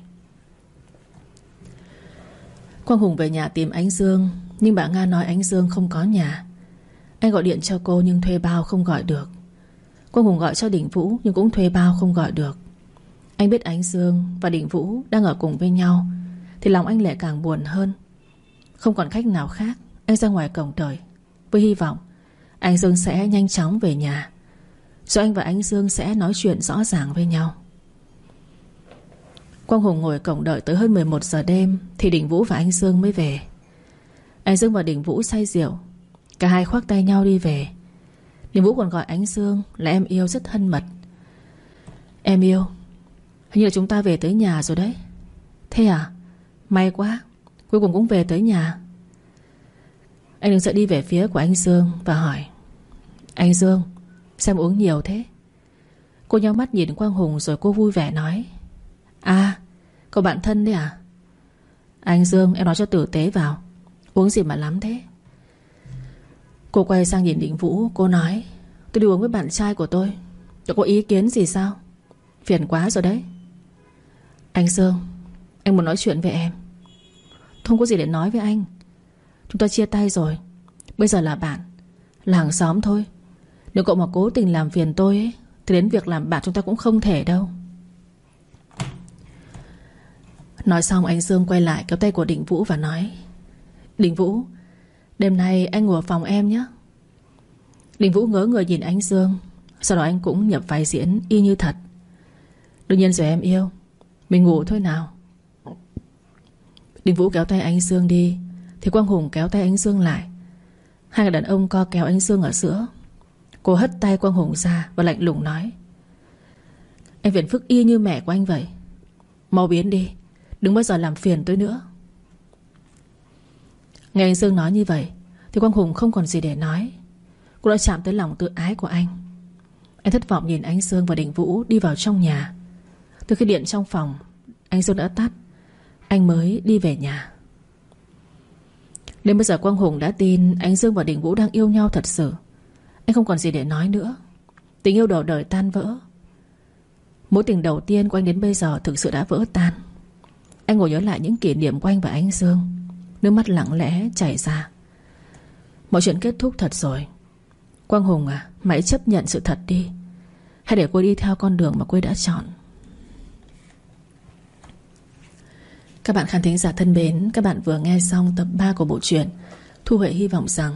Quang Hùng về nhà tìm Ánh Dương, Nhưng bà Nga nói Ánh Dương không có nhà. Anh gọi điện cho cô nhưng thuê bao không gọi được. Quang Hùng gọi cho Đình Vũ Nhưng cũng thuê bao không gọi được. Anh biết Ánh Dương và Đình Vũ đang ở cùng với nhau, Thì lòng anh lại càng buồn hơn. Không còn cách nào khác, Anh ra ngoài cổng trời Với hy vọng Anh Dương sẽ nhanh chóng về nhà rồi anh và anh Dương sẽ nói chuyện rõ ràng với nhau. Quang Hùng ngồi cổng đợi tới hơn 11 giờ đêm, Thì Đình Vũ và anh Dương mới về. Anh Dương và Đình Vũ say rượu. Cả hai khoác tay nhau đi về. Đình Vũ còn gọi anh Dương là em yêu rất thân mật. Em yêu, Hình như là chúng ta về tới nhà rồi đấy. Thế à? May quá, Cuối cùng cũng về tới nhà. Anh đừng sợ đi về phía của anh Dương Và hỏi, Anh Dương Xem uống nhiều thế. Cô nhau mắt nhìn Quang Hùng rồi cô vui vẻ nói À Cậu bạn thân đấy à? Anh Dương, em nói cho tử tế vào. Uống gì mà lắm thế? Cô quay sang nhìn Định Vũ, Cô nói, Tôi đi uống với bạn trai của tôi. Tôi có ý kiến gì sao? Phiền quá rồi đấy. Anh Dương Anh muốn nói chuyện với em. Không có gì để nói với anh. Chúng ta chia tay rồi. Bây giờ là bạn Là hàng xóm thôi nếu cậu mà cố tình làm phiền tôi ấy, Thì đến việc làm bạn chúng ta cũng không thể đâu. Nói xong, anh Dương quay lại, kéo tay của Đình Vũ và nói Đình Vũ, Đêm nay anh ngủ ở phòng em nhé. Đình Vũ ngớ người nhìn anh Dương, Sau đó anh cũng nhập vai diễn y như thật. Đương nhiên rồi em yêu, Mình ngủ thôi nào. Đình Vũ kéo tay anh Dương đi, Thì Quang Hùng kéo tay anh Dương lại. Hai người đàn ông co kéo anh Dương ở giữa. Cô hất tay Quang Hùng ra Và lạnh lùng nói Anh Viện phức y như mẹ của anh vậy. Mau biến đi, Đừng bao giờ làm phiền tôi nữa. Nghe anh Dương nói như vậy, Thì Quang Hùng không còn gì để nói. Cô đã chạm tới lòng tự ái của anh. Anh thất vọng nhìn anh Dương và Đình Vũ Đi vào trong nhà. Từ khi điện trong phòng, Anh Dương đã tắt. Anh mới đi về nhà. Đến bây giờ Quang Hùng đã tin Anh Dương và Đình Vũ đang yêu nhau thật sự. Anh không còn gì để nói nữa. Tình yêu đầu đời tan vỡ. Mối tình đầu tiên của anh đến bây giờ Thực sự đã vỡ tan. Anh ngồi nhớ lại những kỷ niệm của anh và anh Dương. Nước mắt lặng lẽ chảy ra. Mọi chuyện kết thúc thật rồi. Quang Hùng à Mày chấp nhận sự thật đi. Hãy để cô đi theo con đường mà cô đã chọn. Các bạn khán thính giả thân mến, Các bạn vừa nghe xong tập 3 của bộ truyện Thu Huệ hy vọng rằng